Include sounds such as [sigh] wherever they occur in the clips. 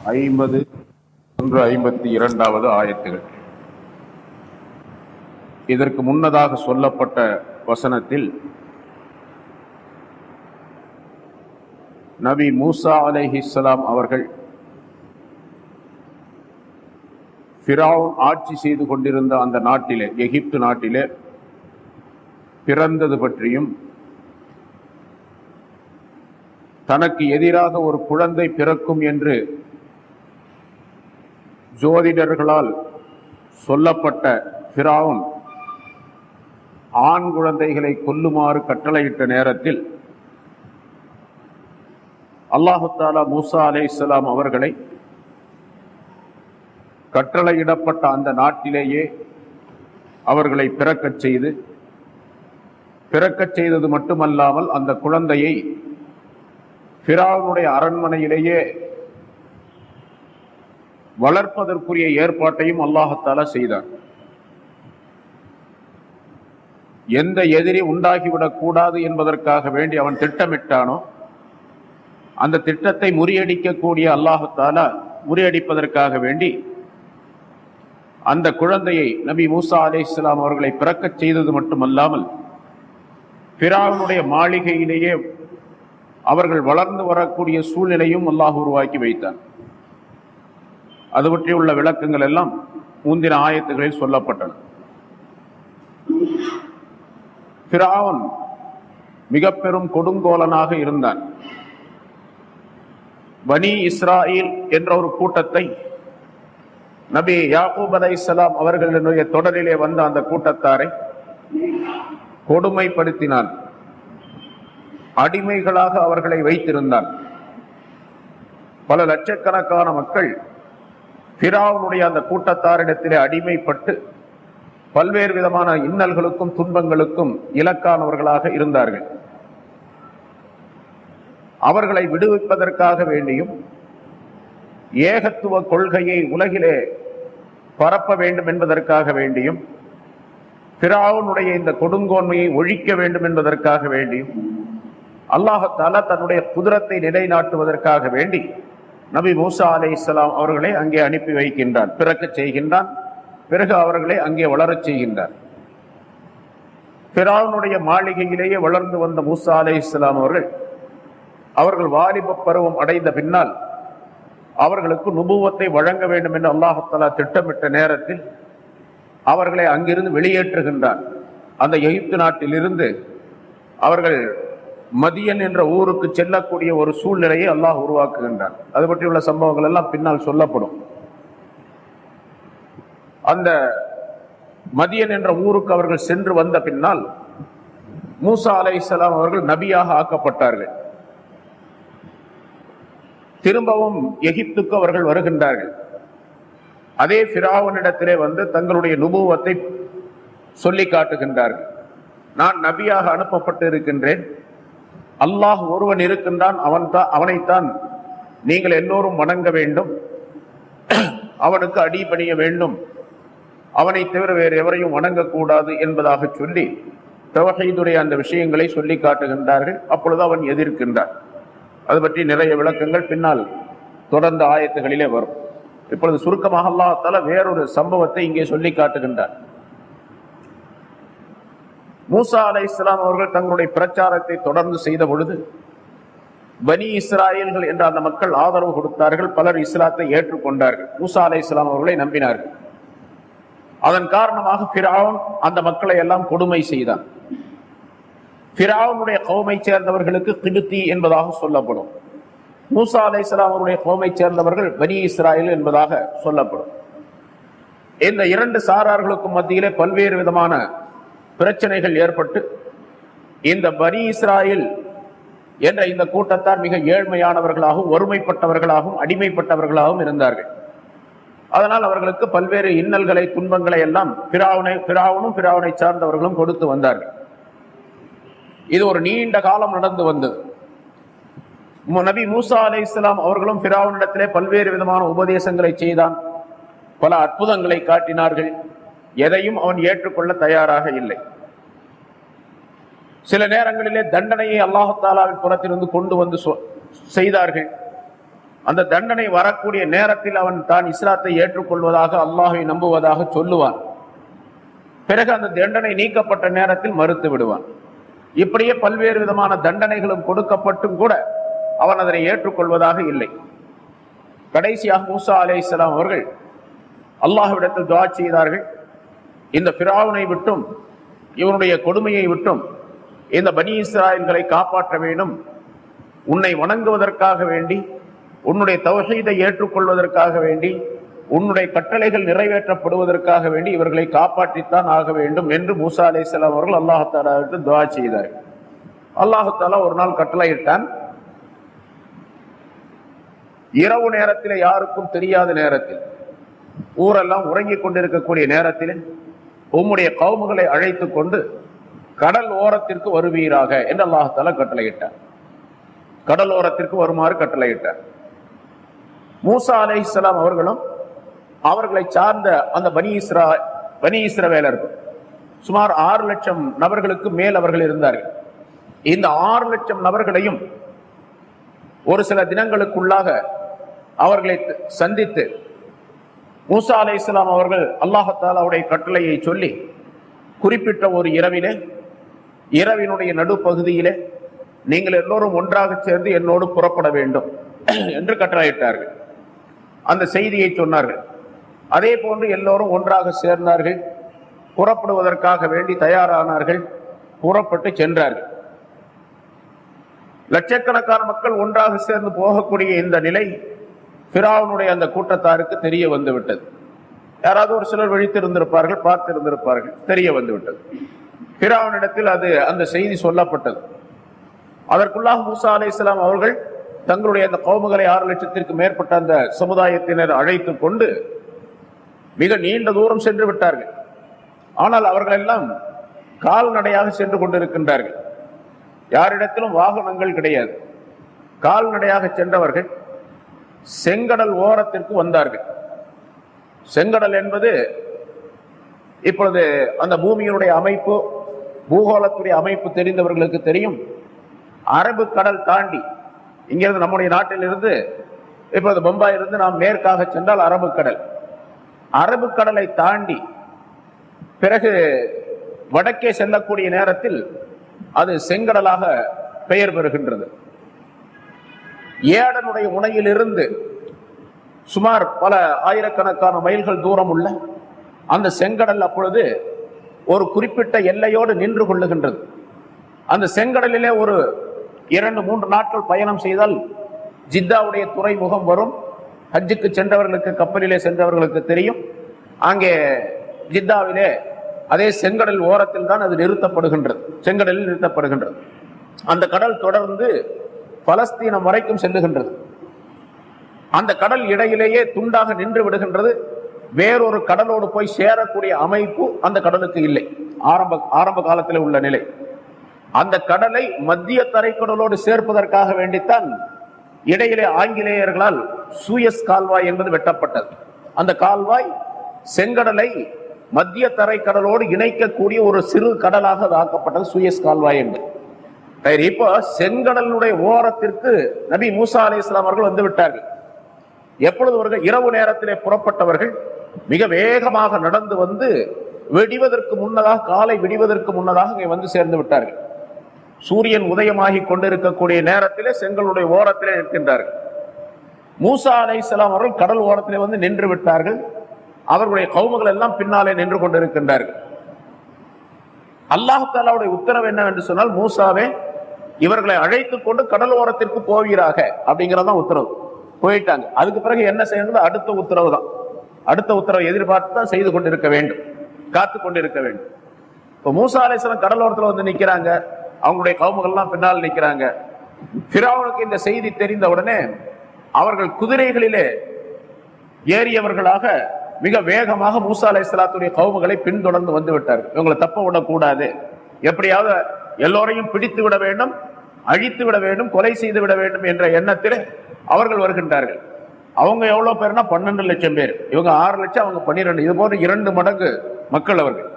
ஐம்பது ஒன்று ஐம்பத்தி இரண்டாவது ஆயத்துகள். இதற்கு முன்னதாக சொல்லப்பட்ட வசனத்தில் நபி மூசா அலைஹிஸ்ஸலாம் அவர்கள் ஃபிரௌன் ஆட்சி செய்து கொண்டிருந்த அந்த நாட்டிலே எகிப்து நாட்டிலே பிறந்தது பற்றியும் தனக்கு எதிராக ஒரு குழந்தை பிறக்கும் என்று ஜோதிடர்களால் சொல்லப்பட்ட பிராவும் ஆண் குழந்தைகளை கொல்லுமாறு கட்டளையிட்ட நேரத்தில் அல்லாஹுத்தாலா மூசா அலே இஸ்லாம் அவர்களை கட்டளையிடப்பட்ட அந்த நாட்டிலேயே அவர்களை பிறக்கச் செய்து பிறக்கச் செய்தது மட்டுமல்லாமல் அந்த குழந்தையை பிராவுடைய அரண்மனையிலேயே வளர்ப்பதற்குரிய ஏற்பாட்டையும் அல்லாஹத்தாலா செய்தார். எந்த எதிரி உண்டாகிவிடக் கூடாது என்பதற்காக வேண்டி அவன் திட்டமிட்டானோ அந்த திட்டத்தை முறியடிக்கக்கூடிய அல்லாஹத்தாலா முறியடிப்பதற்காக வேண்டி அந்த குழந்தையை நபி மூசா அலே இஸ்லாம் அவர்களை பிறக்கச் செய்தது மட்டுமல்லாமல் பிராவனுடைய மாளிகையிலேயே அவர்கள் வளர்ந்து வரக்கூடிய சூழ்நிலையும் அல்லாஹ் உருவாக்கி வைத்தான். அது பற்றியுள்ள விளக்கங்கள் எல்லாம் முந்தின ஆயத்துகளில் சொல்லப்பட்டன. பிராவன் மிக பெரும் கொடுங்கோலனாக இருந்தான். பனி இஸ்ராயில் என்ற ஒரு கூட்டத்தை நபி யாக்கூப் அலை இஸ்லாம் அவர்களுடைய தொடரிலே வந்த அந்த கூட்டத்தாரை கொடுமைப்படுத்தினான். அடிமைகளாக அவர்களை வைத்திருந்தான். பல லட்சக்கணக்கான மக்கள் பிராவுனுடைய அந்த கூட்டத்தாரிடத்திலே அடிமைப்பட்டு பல்வேறு விதமான இன்னல்களுக்கும் துன்பங்களுக்கும் இலக்கானவர்களாக இருந்தார்கள். அவர்களை விடுவிப்பதற்காக வேண்டியும் ஏகத்துவ கொள்கையை உலகிலே பரப்ப வேண்டும் என்பதற்காக வேண்டியும் பிராவுனுடைய இந்த கொடுங்கோன்மையை ஒழிக்க வேண்டும் என்பதற்காக வேண்டியும் அல்லாஹத்தால தன்னுடைய குதிரத்தை நிலைநாட்டுவதற்காக வேண்டி நபி மூசா அலை இஸ்லாம் அவர்களை அங்கே அனுப்பி வைக்கின்றான் பிறக்க செய்கின்றான். பிறகு அவர்களை அங்கே வளரச் செய்கின்றார். பிராவுனுடைய மாளிகையிலேயே வளர்ந்து வந்த மூசா அலை இஸ்லாம் அவர்கள் அவர்கள் வாலிப பருவம் அடைந்த பின்னால் அவர்களுக்கு நுபுவத்தை வழங்க வேண்டும் என்று அல்லாஹத்தலா திட்டமிட்ட நேரத்தில் அவர்களை அங்கிருந்து வெளியேற்றுகின்றார் அந்த எகிப்து நாட்டிலிருந்து அவர்கள் மதியன் என்ற ஊருக்கு செல்லக்கூடிய ஒரு சூழ்நிலையை அல்லாஹ் உருவாக்குகின்றான். அது பற்றியுள்ள சம்பவங்கள் எல்லாம் பின்னால் சொல்லப்படும். அந்த மதியன் என்ற ஊருக்கு அவர்கள் சென்று வந்த பின்னால் மூசா அலை இஸ்லாம் அவர்கள் நபியாக ஆக்கப்பட்டார்கள். திரும்பவும் எகிப்துக்கு அவர்கள் வருகின்றார்கள். அதே பிராவனிடத்திலே வந்து தங்களுடைய நுபுவத்தை சொல்லி காட்டுகின்றார்கள். நான் நபியாக அனுப்பப்பட்டு இருக்கின்றேன் அல்லாஹ் ஒருவன் இருக்கின்றான் அவன் தான் அவனைத்தான் நீங்கள் எல்லோரும் வணங்க வேண்டும். அவனுக்கு அடிபணிய வேண்டும். அவனை தவிர வேறு எவரையும் வணங்கக்கூடாது என்பதாக சொல்லி தவகைதுடைய அந்த விஷயங்களை சொல்லி காட்டுகின்றார்கள். அப்பொழுது அவன் எதிர்க்கின்றான். அது பற்றி நிறைய விளக்கங்கள் பின்னால் தொடர்ந்த ஆயத்துகளிலே வரும். இப்பொழுது சுருக்கமாக அல்லாஹால வேறொரு சம்பவத்தை இங்கே சொல்லி காட்டுகின்றார் மூசா அலை இஸ்லாம் அவர்கள் தங்களுடைய பிரச்சாரத்தை தொடர்ந்து செய்த பொழுது பனி இஸ்ராயல்கள் என்ற அந்த மக்கள் ஆதரவு கொடுத்தார்கள். பலர் இஸ்லாத்தை ஏற்றுக்கொண்டார்கள். மூசா அலை இஸ்லாம் அவர்களை நம்பினார்கள். அதன் காரணமாக பிராவன் அந்த மக்களை எல்லாம் கொடுமை செய்தான். பிராவனுடைய கௌமை சேர்ந்தவர்களுக்கு கிடுத்தி என்பதாக சொல்லப்படும். மூசா அலை இஸ்லாம் அவருடைய கௌமை சேர்ந்தவர்கள் பனி இஸ்ராயல் என்பதாக சொல்லப்படும். இந்த இரண்டு சாரார்களுக்கும் மத்தியிலே பல்வேறு விதமான பிரச்சனைகள் ஏற்பட்டு இந்த பனி இஸ்ராயில் என்ற இந்த கூட்டத்தார் மிக ஏழ்மையானவர்களாகவும் ஒருமைப்பட்டவர்களாகவும் அடிமைப்பட்டவர்களாகவும் இருந்தார்கள். அதனால் அவர்களுக்கு பல்வேறு இன்னல்களை துன்பங்களை எல்லாம் பிராவனை பிராவனும் பிராவனை சார்ந்தவர்களும் கொடுத்து வந்தார்கள். இது ஒரு நீண்ட காலம் நடந்து வந்தது. நபி மூசா அலை இஸ்லாம் அவர்களும் பிராவனிடத்திலே பல்வேறு விதமான உபதேசங்களை செய்தான். பல அற்புதங்களை காட்டினார்கள். எதையும் அவன் ஏற்றுக்கொள்ள தயாராக இல்லை. சில நேரங்களிலே தண்டனையை அல்லாஹாலாவின் புறத்திலிருந்து கொண்டு வந்து சொ- செய்தார்கள். அந்த தண்டனை வரக்கூடிய நேரத்தில் அவன் தான் இஸ்லாத்தை ஏற்றுக்கொள்வதாக அல்லாஹை நம்புவதாக சொல்லுவான். பிறகு அந்த தண்டனை நீக்கப்பட்ட நேரத்தில் மறுத்து விடுவான். இப்படியே பல்வேறு விதமான தண்டனைகளும் கொடுக்கப்பட்டும் கூட அவன் அதனை ஏற்றுக்கொள்வதாக இல்லை. கடைசியாக மூசா அலே இஸ்லாம் அவர்கள் அல்லாஹ்விடத்தில் துவா செய்தார்கள். இந்த பிராவனை விட்டும் இவனுடைய கொடுமையை விட்டும் இந்த பனி இஸ்ராயல்களை காப்பாற்ற வேண்டும் உன்னை வணங்குவதற்காக வேண்டி உன்னுடைய தவசீதை ஏற்றுக்கொள்வதற்காக வேண்டி உன்னுடைய கட்டளைகள் நிறைவேற்றப்படுவதற்காக வேண்டி இவர்களை காப்பாற்றித்தான் ஆக வேண்டும் என்று மூசா அலை அவர்கள் அல்லாஹாலாவிட்டு துவா செய்தார் அல்லாஹாலா ஒரு நாள் கட்டளையிட்டான் இரவு நேரத்தில் யாருக்கும் தெரியாத நேரத்தில் ஊரெல்லாம் உறங்கிக் கொண்டிருக்கக்கூடிய நேரத்தில் உம்முடைய கவுமுகளை அழைத்து கொண்டு கடல் ஓரத்திற்கு வருவீராக என்று அல்லாஹால கட்டளையிட்டார். கடல் ஓரத்திற்கு வருமாறு கட்டளையிட்டார். மூசா அலை இஸ்லாம் அவர்களும் அவர்களை சார்ந்த அந்த பனி இஸ்ரா பனி இஸ்ரவேலர்கள் சுமார் ஆறு லட்சம் நபர்களுக்கு மேல் அவர்கள் இருந்தார்கள். இந்த ஆறு லட்சம் நபர்களையும் ஒரு சில தினங்களுக்குள்ளாக அவர்களை சந்தித்து மூசா அலை இஸ்லாம் அவர்கள் அல்லாஹத்தாலாவுடைய கட்டளையை சொல்லி குறிப்பிட்ட ஒரு இரவிலே இரவினுடைய நடுப்பகுதியிலே நீங்கள் எல்லோரும் ஒன்றாக சேர்ந்து என்னோடு புறப்பட வேண்டும் என்று கட்டளையிட்டார்கள். அந்த செய்தியை சொன்னார்கள். அதே போன்று எல்லோரும் ஒன்றாக சேர்ந்தார்கள். புறப்படுவதற்காக வேண்டி தயாரானார்கள். புறப்பட்டு சென்றார்கள். லட்சக்கணக்கான மக்கள் ஒன்றாக சேர்ந்து போகக்கூடிய இந்த நிலை பிராவனுடைய அந்த கூட்டத்தாருக்கு தெரிய வந்து விட்டது யாராவது ஒரு சிலர் விழித்திருந்திருப்பார்கள் பார்த்திருந்திருப்பார்கள் தெரிய வந்து விட்டது பிராவனிடத்தில் அது அந்த செய்தி சொல்லப்பட்டது. அதற்குள்ளாக மூசா அலி இஸ்லாம் அவர்கள் தங்களுடைய அந்த கோமுகளை ஆறு லட்சத்திற்கு மேற்பட்ட அந்த சமுதாயத்தினர் அழைத்து கொண்டு மிக நீண்ட தூரம் சென்று விட்டார்கள். ஆனால் அவர்கள் எல்லாம் கால்நடையாக சென்று கொண்டிருக்கின்றார்கள். யாரிடத்திலும் வாகனங்கள் கிடையாது. கால்நடையாக சென்றவர்கள் செங்கடல் ஓரத்திற்கு வந்தார்கள். செங்கடல் என்பது இப்பொழுது அந்த பூமியினுடைய அமைப்பு பூகோளத்துடைய அமைப்பு தெரிந்தவர்களுக்கு தெரியும். அரபு கடல் தாண்டி இங்கிருந்து நம்முடைய நாட்டிலிருந்து இப்பொழுது பம்பாய் இருந்து நாம் மேற்காக சென்றால் அரபு கடல். அரபு கடலை தாண்டி பிறகு வடக்கே செல்லக்கூடிய நேரத்தில் அது செங்கடலாக பெயர் பெறுகின்றது. ஏடனுடைய முனையிலிருந்து சுமார் பல ஆயிரக்கணக்கான மைல்கள் தூரம் உள்ள அந்த செங்கடல் அப்பொழுது ஒரு குறிப்பிட்ட எல்லையோடு நின்று கொள்ளுகின்றது. அந்த செங்கடலிலே ஒரு இரண்டு மூன்று நாட்கள் பயணம் செய்தால் ஜித்தாவுடைய துறைமுகம் வரும். ஹஜ்ஜுக்கு சென்றவர்களுக்கு கப்பலிலே சென்றவர்களுக்கு தெரியும். அங்கே ஜித்தாவிலே அதே செங்கடல் ஓரத்தில் தான் அது நிறுத்தப்படுகின்றது. செங்கடலில் நிறுத்தப்படுகின்றது. அந்த கடல் தொடர்ந்து பலஸ்தீனம் வரைக்கும் செல்லுகின்றது. அந்த கடல் இடையிலேயே துண்டாக நின்று விடுகின்றது. வேறொரு கடலோடு போய் சேரக்கூடிய அமைப்பு அந்த கடலுக்கு இல்லை. ஆரம்ப ஆரம்ப காலத்தில் உள்ள நிலை. அந்த கடலை மத்திய தரைக்கடலோடு சேர்ப்பதற்காக வேண்டித்தான் இடையிலே ஆங்கிலேயர்களால் சூயஸ் கால்வாய் என்பது வெட்டப்பட்டது. அந்த கால்வாய் செங்கடலை மத்திய தரைக்கடலோடு இணைக்கக்கூடிய ஒரு சிறு கடலாக அது ஆக்கப்பட்டது. சூயஸ் கால்வாய் என்று சரி இப்போ செங்கடலுடைய ஓரத்திற்கு நபி மூசா அலி இஸ்லாம் அவர்கள் வந்து விட்டார்கள். எப்பொழுது அவர்கள் இரவு நேரத்திலே புறப்பட்டவர்கள் மிக வேகமாக நடந்து வந்து வெடிவதற்கு முன்னதாக காலை விடிவதற்கு முன்னதாக இங்கே வந்து சேர்ந்து விட்டார்கள். சூரியன் உதயமாகி கொண்டிருக்கக்கூடிய நேரத்திலே செங்கலுடைய ஓரத்திலே நிற்கின்றார்கள். மூசா அலை இஸ்லாம் அவர்கள் கடல் ஓரத்திலே வந்து நின்று விட்டார்கள். அவர்களுடைய கவுமுகள் எல்லாம் பின்னாலே நின்று கொண்டிருக்கின்றார்கள். அல்லாஹாலாவுடைய உத்தரவு என்னவென்று சொன்னால் மூசாவே இவர்களை அழைத்து கொண்டு கடலோரத்திற்கு போவீராக அப்படிங்கிறதான் உத்தரவு. போயிட்டாங்க. அதுக்கு பிறகு என்ன செய்யணும் அடுத்த உத்தரவு தான். அடுத்த உத்தரவை எதிர்பார்த்து தான் செய்து கொண்டிருக்க வேண்டும். காத்து கொண்டிருக்க வேண்டும். இப்போ மூசா கடலோரத்தில் வந்து நிற்கிறாங்க அவங்களுடைய கவுமுகள்லாம் பின்னால் நிற்கிறாங்க பிராவுனுக்கு இந்த செய்தி தெரிந்த உடனே அவர்கள் குதிரைகளிலே ஏறியவர்களாக மிக வேகமாக மூசா அலை இஸ்லாத்துடைய கவுமுகளை பின்தொடர்ந்து வந்து விட்டார்கள். இவங்களை தப்ப விடக்கூடாது. எப்படியாவது எல்லோரையும் பிடித்து விட வேண்டும். அழித்து விட வேண்டும் கொலை செய்து விட வேண்டும் என்ற எண்ணத்தில் அவர்கள் வருகின்றார்கள். அவங்க எவ்வளவு பேர்னா பன்னெண்டு லட்சம் பேர். இவங்க ஆறு லட்சம் அவங்க பன்னிரெண்டு. இது போன்ற இரண்டு மடங்கு மக்கள் அவர்கள்.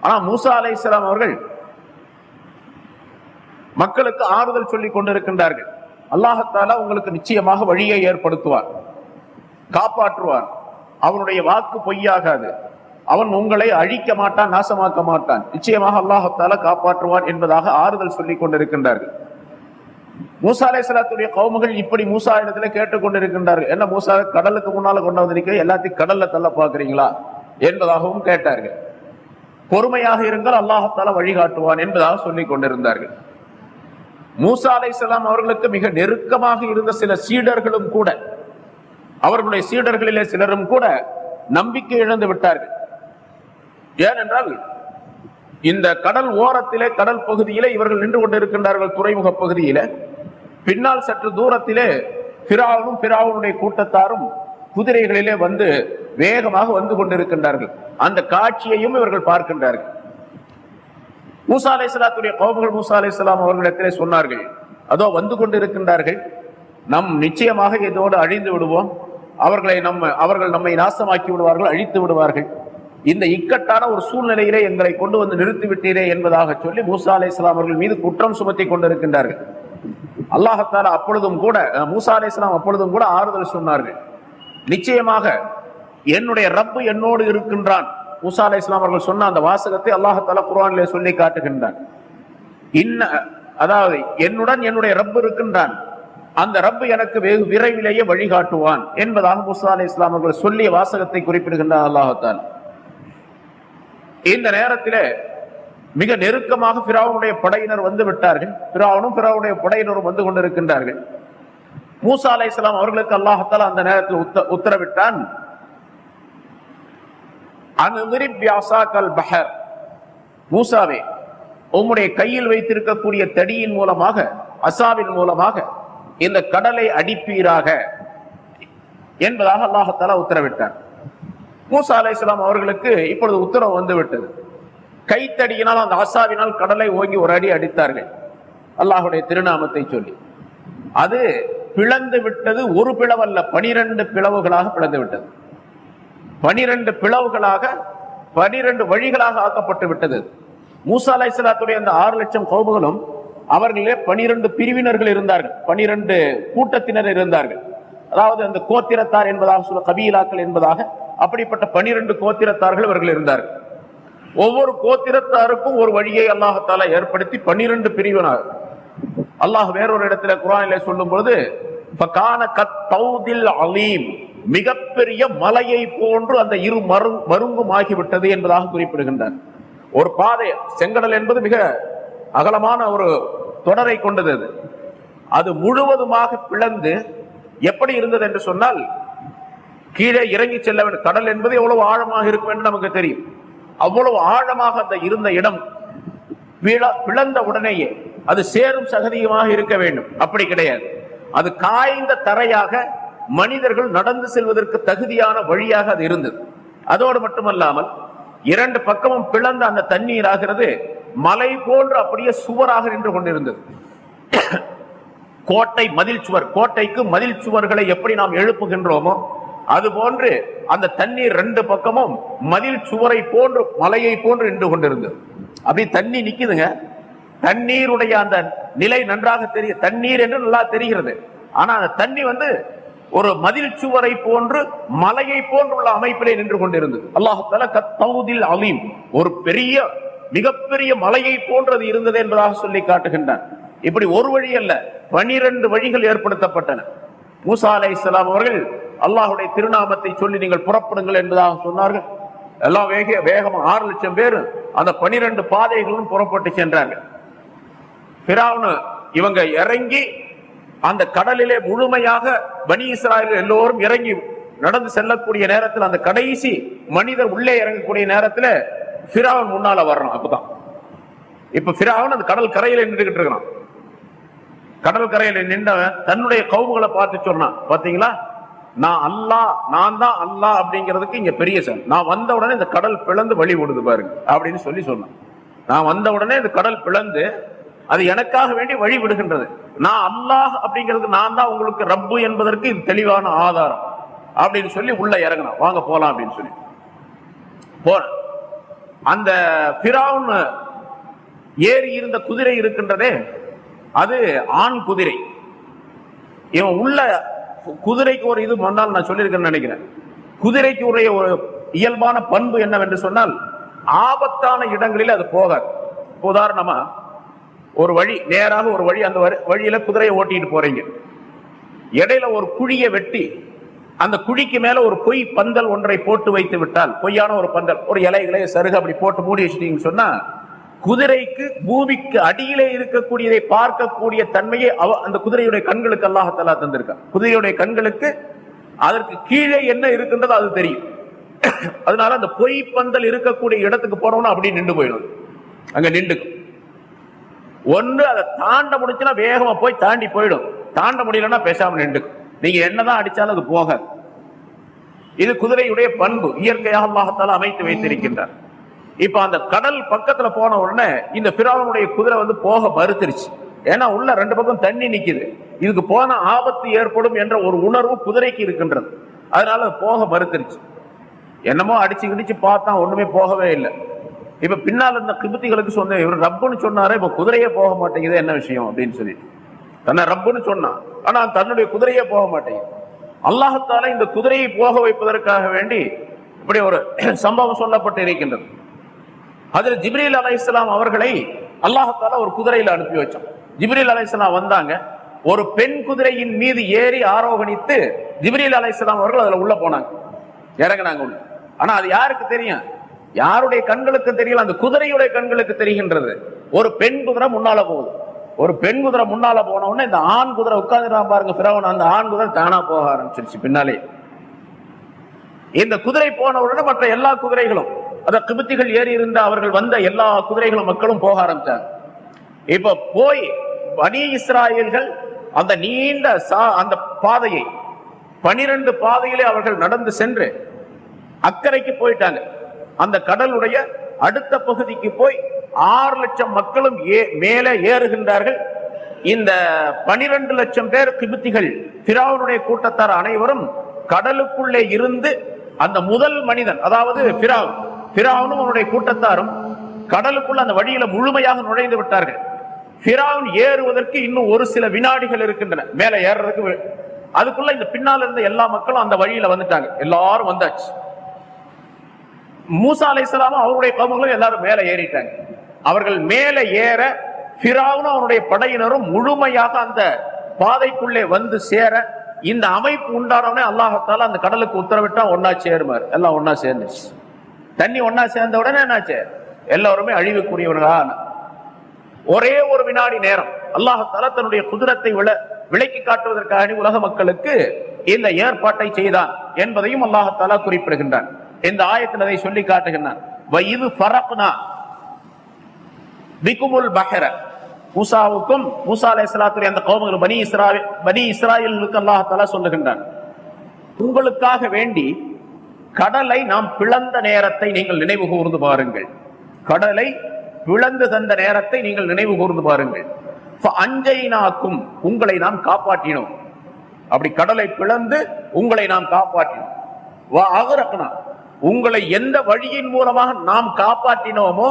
ஆனா மூசா அலை இஸ்லாம் அவர்கள் மக்களுக்கு ஆறுதல் சொல்லிக் கொண்டிருக்கின்றார்கள். அல்லாஹத்தால உங்களுக்கு நிச்சயமாக வழியை ஏற்படுத்துவார் காப்பாற்றுவார். அவனுடைய வாக்கு பொய்யாகாது. அவன் உங்களை அழிக்க மாட்டான் நாசமாக்க மாட்டான். நிச்சயமாக அல்லாஹத்தால காப்பாற்றுவான் என்பதாக ஆறுதல் சொல்லிக் கொண்டிருக்கின்றார்கள். மூசா அலைசலாத்துடைய கவுமுகள் இப்படி மூசா இடத்துல கேட்டுக்கொண்டிருக்கின்றார்கள் என்ன மூசா கடலுக்கு முன்னால கொண்டு வந்திருக்க எல்லாத்தையும் கடல்ல தள்ள பாக்குறீங்களா என்பதாகவும் கேட்டார்கள். பொறுமையாக இருந்தால் அல்லாஹத்தால வழிகாட்டுவான் என்பதாக சொல்லிக் கொண்டிருந்தார்கள். மூசா அலைசலாம் அவர்களுக்கு மிக நெருக்கமாக இருந்த சில சீடர்களும் கூட அவர்களுடைய சீடர்களிலே சிலரும் கூட நம்பிக்கை இழந்து விட்டார்கள். ஏனென்றால் இந்த கடல் ஓரத்திலே கடல் பகுதியிலே இவர்கள் நின்று கொண்டிருக்கின்றார்கள் துறைமுக பகுதியிலே. பின்னால் சற்று தூரத்திலே பிராவனும் பிராவனுடைய கூட்டத்தாரும் குதிரைகளிலே வந்து வேகமாக வந்து கொண்டிருக்கின்றார்கள். அந்த காட்சியையும் இவர்கள் பார்க்கின்றார்கள். மூசா அலை சலாத்துடைய கோபுகள் மூசா அலை அவர்களிடத்திலே சொன்னார்கள் அதோ வந்து கொண்டிருக்கின்றார்கள். நம் நிச்சயமாக இதோடு அழிந்து விடுவோம். அவர்களை நம்ம அவர்கள் நம்மை நாசமாக்கி விடுவார்கள் அழித்து விடுவார்கள். இந்த இக்கட்டான ஒரு சூழ்நிலையிலே எங்களை கொண்டு வந்து நிறுத்திவிட்டீரே என்பதாக சொல்லி மூசா அலை அவர்கள் மீது குற்றம் சுமத்தி கொண்டிருக்கின்றார்கள். அல்லாஹத்தால அப்பொழுதும் கூட அஹ், மூசா அலை அப்பொழுதும் கூட ஆறுதல் சொன்னார்கள். நிச்சயமாக என்னுடைய ரப்பு என்னோடு இருக்கின்றான். மூசா அலை அவர்கள் சொன்ன அந்த வாசகத்தை அல்லாஹத்தால குரானிலே சொல்லி காட்டுகின்றான். இன்ன அதாவது என்னுடன் என்னுடைய ரப்பு இருக்கின்றான். அந்த ரப்பு எனக்கு வெகு விரைவிலேயே வழிகாட்டுவான் என்பதாக மூசா அலை இஸ்லாம் அவர்கள் சொல்லிய வாசகத்தை குறிப்பிடுகின்றார் அல்லாஹத்தால். இந்த நேரத்திலே மிக நெருக்கமாக பிராவுடைய படையினர் வந்து விட்டார்கள். பிராவனும் பிராவுடைய படையினரும் வந்து கொண்டிருக்கின்றார்கள். மூசா அலை இஸ்லாம் அவர்களுக்கு அல்லாஹத்தால் அந்த நேரத்தில் உத்த- உத்தரவிட்டான். அனுமிரி பியாசாக்கல் பஹர். மூசாவே உம்முடைய கையில் வைத்திருக்கக்கூடிய தடியின் மூலமாக அசாவின் மூலமாக இந்த கடலை அடிப்பீராக என்பதாக அல்லாஹத்தாலா உத்தரவிட்டார் மூசா அலைஹிஸ்ஸலாம் அவர்களுக்கு இப்பொழுது உத்தரவு வந்து விட்டது கைத்தடியினால் அந்த அசாவினால் கடலை ஓங்கி ஒரு அடி அடித்தார்கள். அல்லாஹுடைய திருநாமத்தை சொல்லி. அது பிளந்து விட்டது ஒரு பிளவல்ல பனிரெண்டு பிளவுகளாக பிளந்து விட்டது. பனிரெண்டு பிளவுகளாக பனிரெண்டு வழிகளாக ஆக்கப்பட்டு விட்டது. மூசா அலைசலாத்துடைய அந்த ஆறு லட்சம் கோபுகளும் அவர்களே பனிரெண்டு பிரிவினர்கள் இருந்தார்கள். பனிரெண்டு கூட்டத்தினர் இருந்தார்கள். அதாவது அந்த கோத்திரத்தார் என்பதாக சொல்ல கபீலாக்கள் என்பதாக அப்படிப்பட்ட பனிரெண்டு கோத்திரத்தார்கள் இவர்கள் இருந்தார்கள். ஒவ்வொரு கோத்திரத்தாருக்கும் ஒரு வழியை அல்லாஹத்தாலா ஏற்படுத்தி பன்னிரண்டு பிரிவினர். அல்லாஹ் வேறொரு இடத்துல குரானிலே சொல்லும் பொழுது அலீம் மிகப்பெரிய மலையை போன்று அந்த இரு மரு மருங்கும் ஆகிவிட்டது என்பதாக குறிப்பிடுகின்றார். ஒரு பாதை செங்கடல் என்பது மிக அகலமான ஒரு தொடரை கொண்டது அது. அது முழுவதுமாக பிளந்து எப்படி இருந்தது என்று சொன்னால் கீழே இறங்கி செல்ல வேண்டும் கடல் என்பது எவ்வளவு ஆழமாக இருக்கும் என்று நமக்கு தெரியும். அவ்வளவு ஆழமாக அந்த இருந்த இடம் பிளந்த உடனேயே அது சேரும் சகதியுமாக இருக்க வேண்டும். அப்படி கிடையாது. அது காய்ந்த தரையாக மனிதர்கள் நடந்து செல்வதற்கு தகுதியான வழியாக அது இருந்தது. அதோடு மட்டுமல்லாமல் இரண்டு பக்கமும் பிளந்த அந்த தண்ணீர் ஆகிறது. மலை போன்று அப்படியே சுவராக நின்று கொண்டிருந்தது. கோட்டை மதில் சுவர் கோட்டைக்கு மதில் சுவர்களை எப்படி நாம் எழுப்புகின்றோமோ அது போன்று அந்த தண்ணீர் ரெண்டு பக்கமும் மதில் சுவரை போன்று மலையை போன்று நின்று கொண்டிருந்தது. அப்படி தண்ணி நிக்குதுங்க. தண்ணீருடைய அந்த நிலை நன்றாக தெரிய தண்ணீர் என்று நல்லா தெரிகிறது. ஆனா அந்த தண்ணி வந்து ஒரு மதில் சுவரை போன்று மலையை போன்றுள்ள அமைப்பிலே நின்று கொண்டிருந்தது. அல்லாஹால கத்தவுதில் அலீம் ஒரு பெரிய மிகப்பெரிய மலையை போன்றது இருந்தது என்பதாக சொல்லி காட்டுகின்றான். இப்படி ஒரு வழி அல்ல பனிரெண்டு வழிகள் ஏற்படுத்தப்பட்டன. மூசா அலை இஸ்லாம் அவர்கள் அல்லாஹுடைய திருநாமத்தை சொல்லி நீங்கள் புறப்படுங்கள் என்பதாக சொன்னார்கள். எல்லாம் வேக வேகமாக ஆறு லட்சம் பேர் அந்த பனிரெண்டு பாதைகளும் புறப்பட்டு சென்றாங்க. பிராவுனு இவங்க இறங்கி அந்த கடலிலே முழுமையாக பனி இஸ்ராயல் எல்லோரும் இறங்கி நடந்து செல்லக்கூடிய நேரத்தில் அந்த கடைசி மனிதர் உள்ளே இறங்கக்கூடிய நேரத்தில் பிராவன் முன்னால வர்றான் அப்பதான். இப்ப பிராவன் அந்த கடல் கரையில நின்றுகிட்டு இருக்கிறான். கடல் கரையில நின்றவன் தன்னுடைய கவுகளை பார்த்து சொன்னான். பாத்தீங்களா? நான் அல்லாஹ் நான் தான் அல்லாஹ் அப்படிங்கிறதுக்கு இங்க பெரிய சார் நான் வந்த உடனே இந்த கடல் பிளந்து வழி விடுது பாருங்க அப்படின்னு சொல்லி சொன்னேன். நான் வந்த உடனே இந்த கடல் பிளந்து அது எனக்காக வேண்டி வழி விடுகின்றது. நான் அல்லாஹ் அப்படிங்கிறது நான் தான் உங்களுக்கு ரப்பு என்பதற்கு இது தெளிவான ஆதாரம் அப்படின்னு சொல்லி உள்ள இறங்கினான். வாங்க போலாம் அப்படின்னு சொல்லி. போன. அந்த பிராவுன் ஏறி இருந்த குதிரை இருக்கின்றதே அது ஆண் குதிரை. இவன் உள்ள குதிரைக்கு ஒரு இது முன்னால் நான் சொல்லியிருக்கேன்னு நினைக்கிறேன். குதிரைக்கு உடைய ஒரு இயல்பான பண்பு என்னவென்று சொன்னால் ஆபத்தான இடங்களில் அது போகாது. உதாரணமா ஒரு வழி நேராக ஒரு வழி அந்த வழியில குதிரையை ஓட்டிட்டு போறீங்க. இடையில ஒரு குழியை வெட்டி அந்த குழிக்கு மேல ஒரு பொய் பந்தல் ஒன்றை போட்டு வைத்து விட்டால் பொய்யான ஒரு பந்தல் ஒரு இலைகளை சருகு அப்படி போட்டு மூடி வச்சுட்டீங்கன்னு சொன்னா குதிரைக்கு பூமிக்கு அடியிலே இருக்கக்கூடியதை பார்க்கக்கூடிய தன்மையை அவ அந்த குதிரையுடைய கண்களுக்கு அல்லாஹத்தாலா தந்திருக்கான். குதிரையுடைய கண்களுக்கு அதற்கு கீழே என்ன இருக்குன்றது அது தெரியும். அதனால அந்த பொய் பந்தல் இருக்கக்கூடிய இடத்துக்கு போனோம்னா அப்படி நின்று போயிடும் அங்க நின்றுக்கும். ஒன்று அதை தாண்ட முடிச்சுன்னா வேகமா போய் தாண்டி போயிடும். தாண்ட முடியலன்னா பேசாம நின்றுக்கும். நீங்க என்னதான் அடிச்சாலும் அது போகாது. இது குதிரையுடைய பண்பு. இயற்கையாக அல்லாஹத்தால் அமைத்து வைத்திருக்கின்றார். இப்ப அந்த கடல் பக்கத்துல போன உடனே இந்த பிராவனுடைய குதிரை வந்து போக மறுத்துருச்சு. ஏன்னா உள்ள ரெண்டு பக்கம் தண்ணி நிக்குது. இதுக்கு போன ஆபத்து ஏற்படும் என்ற ஒரு உணர்வு குதிரைக்கு இருக்கின்றது. அதனால போக மறுத்துருச்சு. என்னமோ அடிச்சு கிடிச்சு பார்த்தா ஒண்ணுமே போகவே இல்லை. இப்ப பின்னால் இருந்த கிபத்திகளுக்கு சொன்ன இவர் ரப்புன்னு சொன்னாரு இப்ப குதிரையே போக மாட்டேங்குது என்ன விஷயம் அப்படின்னு சொல்லிட்டு. தன்னை ரப்புன்னு சொன்னான் ஆனா தன்னுடைய குதிரையே போக மாட்டேங்குது. அல்லாஹத்தால இந்த குதிரையை போக வைப்பதற்காக வேண்டி இப்படி ஒரு [clears throat] சம்பவம் சொல்லப்பட்டு இருக்கின்றது. அதில் ஜிப்ரீல் அலைஹிஸ்ஸலாம் அவர்களை அல்லாஹால ஒரு குதிரையில அனுப்பி வச்சான். ஜிப்ரீல் அலைஹிஸ்ஸலாம் வந்தாங்க. ஒரு பெண் குதிரையின் மீது ஏறி ஆரோகணித்து ஜிப்ரீல் அலைஹிஸ்ஸலாம் அவர்கள் அதுல உள்ள போனாங்க. இறங்கினாங்க உள்ள. ஆனா அது யாருக்கு தெரியும்? யாருடைய கண்களுக்கு தெரியல? அந்த குதிரையுடைய கண்களுக்கு தெரிகின்றது. ஒரு பெண் குதிரை முன்னால போகுது. ஒரு பெண் குதிரை முன்னால போன உடனே இந்த ஆண் குதிரை உட்கார்ந்துட்டான் பாருங்க பிறவன் அந்த ஆண் குதிரை தானா போக ஆரம்பிச்சிருச்சு பின்னாலே. இந்த குதிரை போன உடனே மற்ற எல்லா குதிரைகளும் அத கிபத்திகள் ஏறி இருந்த அவர்கள் வந்த எல்லா குதிரைகளும் மக்களும் போக ஆரம்பித்தாங்க இப்ப போய் பனி இஸ்ராயல்கள் அந்த நீண்ட சா- அந்த பாதையை பனிரெண்டு பாதையிலே அவர்கள் நடந்து சென்று அக்கறைக்கு போயிட்டாங்க. அந்த கடலுடைய அடுத்த பகுதிக்கு போய் ஆறு லட்சம் மக்களும் ஏ- மேலே ஏறுகின்றார்கள். இந்த பனிரெண்டு லட்சம் பேர் கிபுத்திகள் பிராவுனுடைய கூட்டத்தார் அனைவரும் கடலுக்குள்ளே இருந்து அந்த முதல் மனிதன் அதாவது பிராவ் பிராவனும் அவனுடைய கூட்டத்தாரும் கடலுக்குள்ள அந்த வழியில முழுமையாக நுழைந்து விட்டார்கள். பிராவன் ஏறுவதற்கு இன்னும் ஒரு சில வினாடிகள் இருக்கின்றன. மேல ஏறுறதுக்கு அதுக்குள்ள இந்த பின்னால இருந்த எல்லா மக்களும் அந்த வழியில வந்துட்டாங்க. எல்லாரும் வந்தாச்சு. மூசா அலைஹிஸ்ஸலாமும் அவருடைய கவுங்களும் எல்லாரும் மேல ஏறிட்டாங்க. அவர்கள் மேல ஏற பிராவனும் அவனுடைய படையினரும் முழுமையாக அந்த பாதைக்குள்ளே வந்து சேர இந்த அமைப்பு உண்டானவனே அல்லாஹத்தால அந்த கடலுக்கு உத்தரவிட்டா ஒன்னா சேருமார் எல்லாம் ஒன்னா சேர்ந்துச்சு. தண்ணி ஒன்னா சேர்ந்த உடனே என்னாச்சு? எல்லாருமே அழிவுக்குரியவர்களா ஒரே ஒரு வினாடி நேரம். அல்லாஹால தன்னுடைய குதிரத்தை விள விலைக்கு காட்டுவதற்காக உலக மக்களுக்கு இந்த ஏற்பாட்டை செய்தான் என்பதையும் அல்லாஹத்தாலா குறிப்பிடுகின்றான். இந்த ஆயத்தில் அதை சொல்லி காட்டுகின்றான். வயது பரப்புனா பிகுமுல் பஹர. மூசாவுக்கும் மூசா அலைஹிஸ்ஸலாத்துடைய அந்த கௌமங்கள் பனி இஸ்ரா பனி இஸ்ராயலுக்கு அல்லாஹத்தாலா சொல்லுகின்றான். உங்களுக்காக வேண்டி கடலை நாம் பிளந்த நேரத்தை நீங்கள் நினைவு கூர்ந்து பாருங்கள். கடலை பிளந்து தந்த நேரத்தை நீங்கள் நினைவு கூர்ந்து பாருங்கள். அஞ்சைனாக்கும் உங்களை நாம் காப்பாற்றினோம். அப்படி கடலை பிளந்து உங்களை நாம் காப்பாற்றினோம். வ உங்களை எந்த வழியின் மூலமாக நாம் காப்பாற்றினோமோ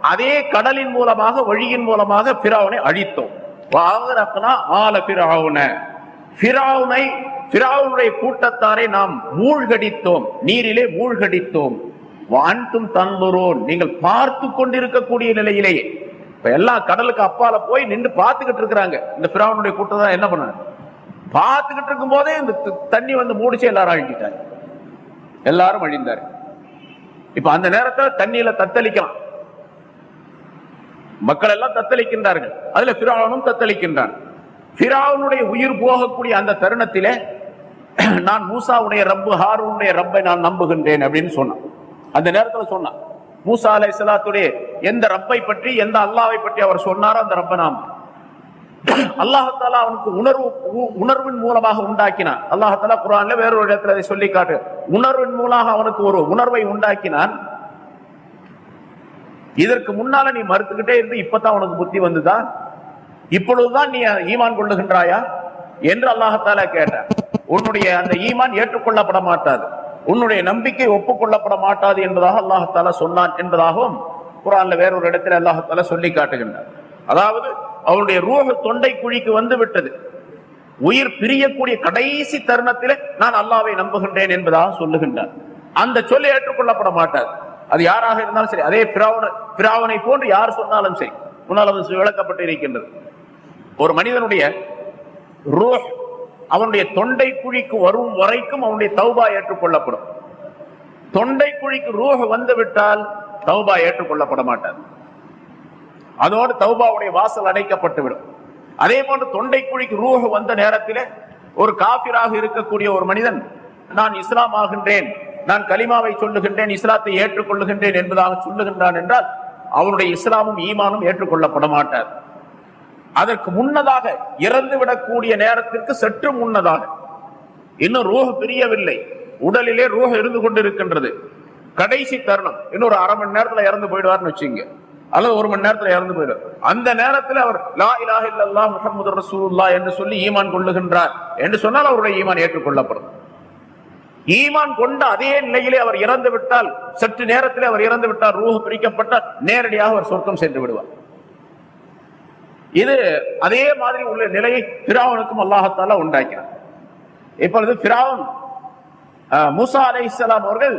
அதே கடலின் மூலமாக வழியின் மூலமாக பிராவனை அழித்தோம். வ ஆல பிராவுன பிராவுனை பிராவுடைய கூட்டத்தாரை நாம் மூழ்கடித்தோம். நீரிலே மூழ்கடித்தோம். வான்தும் தந்துரோன் நீங்கள் பார்த்து கொண்டிருக்கக்கூடிய நிலையிலேயே இப்ப எல்லாம் கடலுக்கு அப்பால போய் நின்று பார்த்துக்கிட்டு இருக்கிறாங்க. இந்த பிராவனுடைய கூட்டம் என்ன பண்ண பார்த்துக்கிட்டு இருக்கும் போதே இந்த தண்ணி வந்து மூடிச்சு எல்லாரும் அழிஞ்சிட்டாங்க. எல்லாரும் அழிந்தார். இப்ப அந்த நேரத்துல தண்ணியில தத்தளிக்கலாம். மக்கள் எல்லாம் தத்தளிக்கின்றார்கள். அதுல பிராவனும் தத்தளிக்கின்றான். ஃபிராவுனுடைய உயிர் போகக்கூடிய அந்த தருணத்திலே நான் மூசாவுடைய ரப்பு ஹாரூனுடைய ரப்பை நான் நம்புகின்றேன் அப்படின்னு சொன்னான். அந்த நேரத்துல சொன்னான். மூசா அலை சலாத்துடைய எந்த ரப்பை பற்றி எந்த அல்லாவை பற்றி அவர் சொன்னாரோ அந்த ரப்பை நாம். அல்லாஹாலா அவனுக்கு உணர்வு உ- உணர்வின் மூலமாக உண்டாக்கினான். அல்லாஹாலா குரான்ல வேறொரு இடத்துல அதை சொல்லி காட்டு உணர்வின் மூலமாக அவனுக்கு ஒரு உணர்வை உண்டாக்கினான். இதற்கு முன்னால நீ மறுத்துக்கிட்டே இருந்து இப்பதான் உனக்கு புத்தி வந்துதான் இப்பொழுதுதான் நீ ஈமான் கொள்ளுகின்றாயா? என்று அல்லாஹத்தால கேட்டார். உன்னுடைய அந்த ஈமான் ஏற்றுக்கொள்ளப்பட மாட்டாது. உன்னுடைய நம்பிக்கை ஒப்புக்கொள்ளப்பட மாட்டாது என்பதாக அல்லாஹத்தால சொன்னான் என்பதாகவும் குரான்ல வேறொரு இடத்துல அல்லாஹத்தால சொல்லி காட்டுகின்றார். அதாவது அவனுடைய ரூஹ தொண்டை குழிக்கு வந்து விட்டது. உயிர் பிரியக்கூடிய கடைசி தருணத்திலே நான் அல்லாவை நம்புகின்றேன் என்பதாக சொல்லுகின்றார். அந்த சொல்லி ஏற்றுக்கொள்ளப்பட மாட்டார். அது யாராக இருந்தாலும் சரி அதே பிராவன பிராவனை போன்று யார் சொன்னாலும் சரி முன்னால் அது விளக்கப்பட்டு இருக்கின்றது ஒரு மனிதனுடைய ரூஹ் அவனுடைய தொண்டை குழிக்கு வரும் வரைக்கும் அவனுடைய தௌபா ஏற்றுக்கொள்ளப்படும். தொண்டை குழிக்கு ரூஹ் வந்துவிட்டால் தௌபா ஏற்றுக்கொள்ளப்பட மாட்டார். அதோடு தௌபாவுடைய வாசல் அடைக்கப்பட்டுவிடும். அதே போன்று தொண்டை குழிக்கு ரூஹ் வந்த நேரத்திலே ஒரு காபிராக இருக்கக்கூடிய ஒரு மனிதன் நான் இஸ்லாம் ஆகின்றேன் நான் கலிமாவை சொல்லுகின்றேன் இஸ்லாத்தை ஏற்றுக்கொள்ளுகின்றேன் என்பதாக சொல்லுகின்றான் என்றால் அவனுடைய இஸ்லாமும் ஈமானும் ஏற்றுக்கொள்ளப்பட மாட்டார். அதற்கு முன்னதாக இறந்து விடக்கூடிய நேரத்திற்கு சற்று முன்னதாக. இன்னும் ரூஹ் பிரியவில்லை. உடலிலே ரூஹ் இருந்து கொண்டிருக்கின்றது. கடைசி தருணம். இன்னொரு அரை மணி நேரத்துல இறந்து போயிடுவார்னு வச்சுங்க. அல்லது ஒரு மணி நேரத்துல இறந்து போயிடுவார் அந்த நேரத்தில் அவர் லா இலாஹ இல்லல்லாஹ் முகமது ரசூல்லா என்று சொல்லி ஈமான் கொள்ளுகின்றார். என்று சொன்னால் அவருடைய ஈமான் ஏற்றுக்கொள்ளப்படும். ஈமான் கொண்ட அதே நிலையிலே அவர் இறந்து விட்டால் சற்று நேரத்திலே அவர் இறந்து விட்டால் ரூஹ் பிரிக்கப்பட்டால் நேரடியாக அவர் சொர்க்கம் சென்று விடுவார். இது அதே மாதிரி உள்ள நிலையை பிராவனுக்கும் அல்லாஹத்தால உண்டாக்கினார். இப்பொழுது பிராவன் மூசா அலை இஸ்லாம் அவர்கள்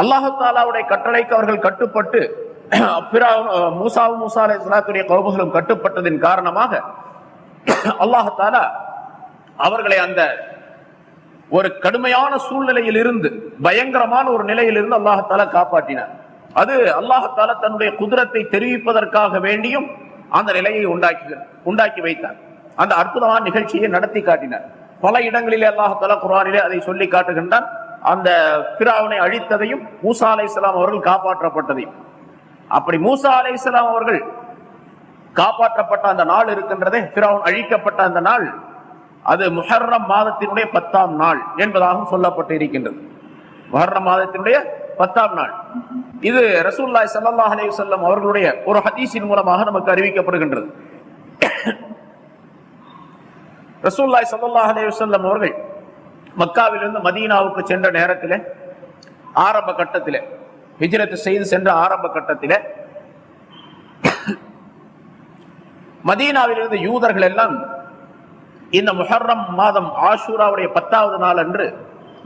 அல்லாஹாலாவுடைய கட்டளைக்கு அவர்கள் கட்டுப்பட்டு [clears throat] மூசாவும் மூசா அலை இஸ்லாத்துடைய கௌபுகளும் கட்டுப்பட்டதின் காரணமாக அல்லாஹாலா அவர்களை அந்த ஒரு கடுமையான சூழ்நிலையில் இருந்து பயங்கரமான ஒரு நிலையில் இருந்து அல்லாஹத்தாலா காப்பாற்றினார். அது அல்லாஹத்தாலா தன்னுடைய குதிரத்தை தெரிவிப்பதற்காக வேண்டியும் அந்த நிலையை உண்டாக்கி உண்டாக்கி வைத்தார். அந்த அற்புதமான நிகழ்ச்சியை நடத்தி காட்டினார். பல இடங்களிலே அல்லாஹால குரானிலே அதை சொல்லி காட்டுகின்றான். அந்த பிராவனை அழித்ததையும் மூசா அலை அவர்கள் காப்பாற்றப்பட்டதையும். அப்படி மூசா அலை அவர்கள் காப்பாற்றப்பட்ட அந்த நாள் இருக்கின்றதே பிறவன் அழிக்கப்பட்ட அந்த நாள் அது முஹர்ரம் மாதத்தினுடைய பத்தாம் நாள் என்பதாகவும் சொல்லப்பட்டு இருக்கின்றது முஹர்ரம் மாதத்தினுடைய பத்தாம் நாள். இது ரசூல்லாய் சல்லா அலி வல்லம் அவர்களுடைய ஒரு ஹதீஸின் மூலமாக நமக்கு அறிவிக்கப்படுகின்றது. ரசூல்லாய் சல்லா அலி வல்லம் அவர்கள் மக்காவிலிருந்து மதீனாவுக்கு சென்ற நேரத்திலே ஆரம்ப கட்டத்திலே ஹிஜ்ரத் செய்து சென்ற ஆரம்ப கட்டத்திலே மதீனாவில் இருந்த யூதர்கள் எல்லாம் இந்த முஹர்ரம் மாதம் ஆஷூராவுடைய பத்தாவது நாள் அன்று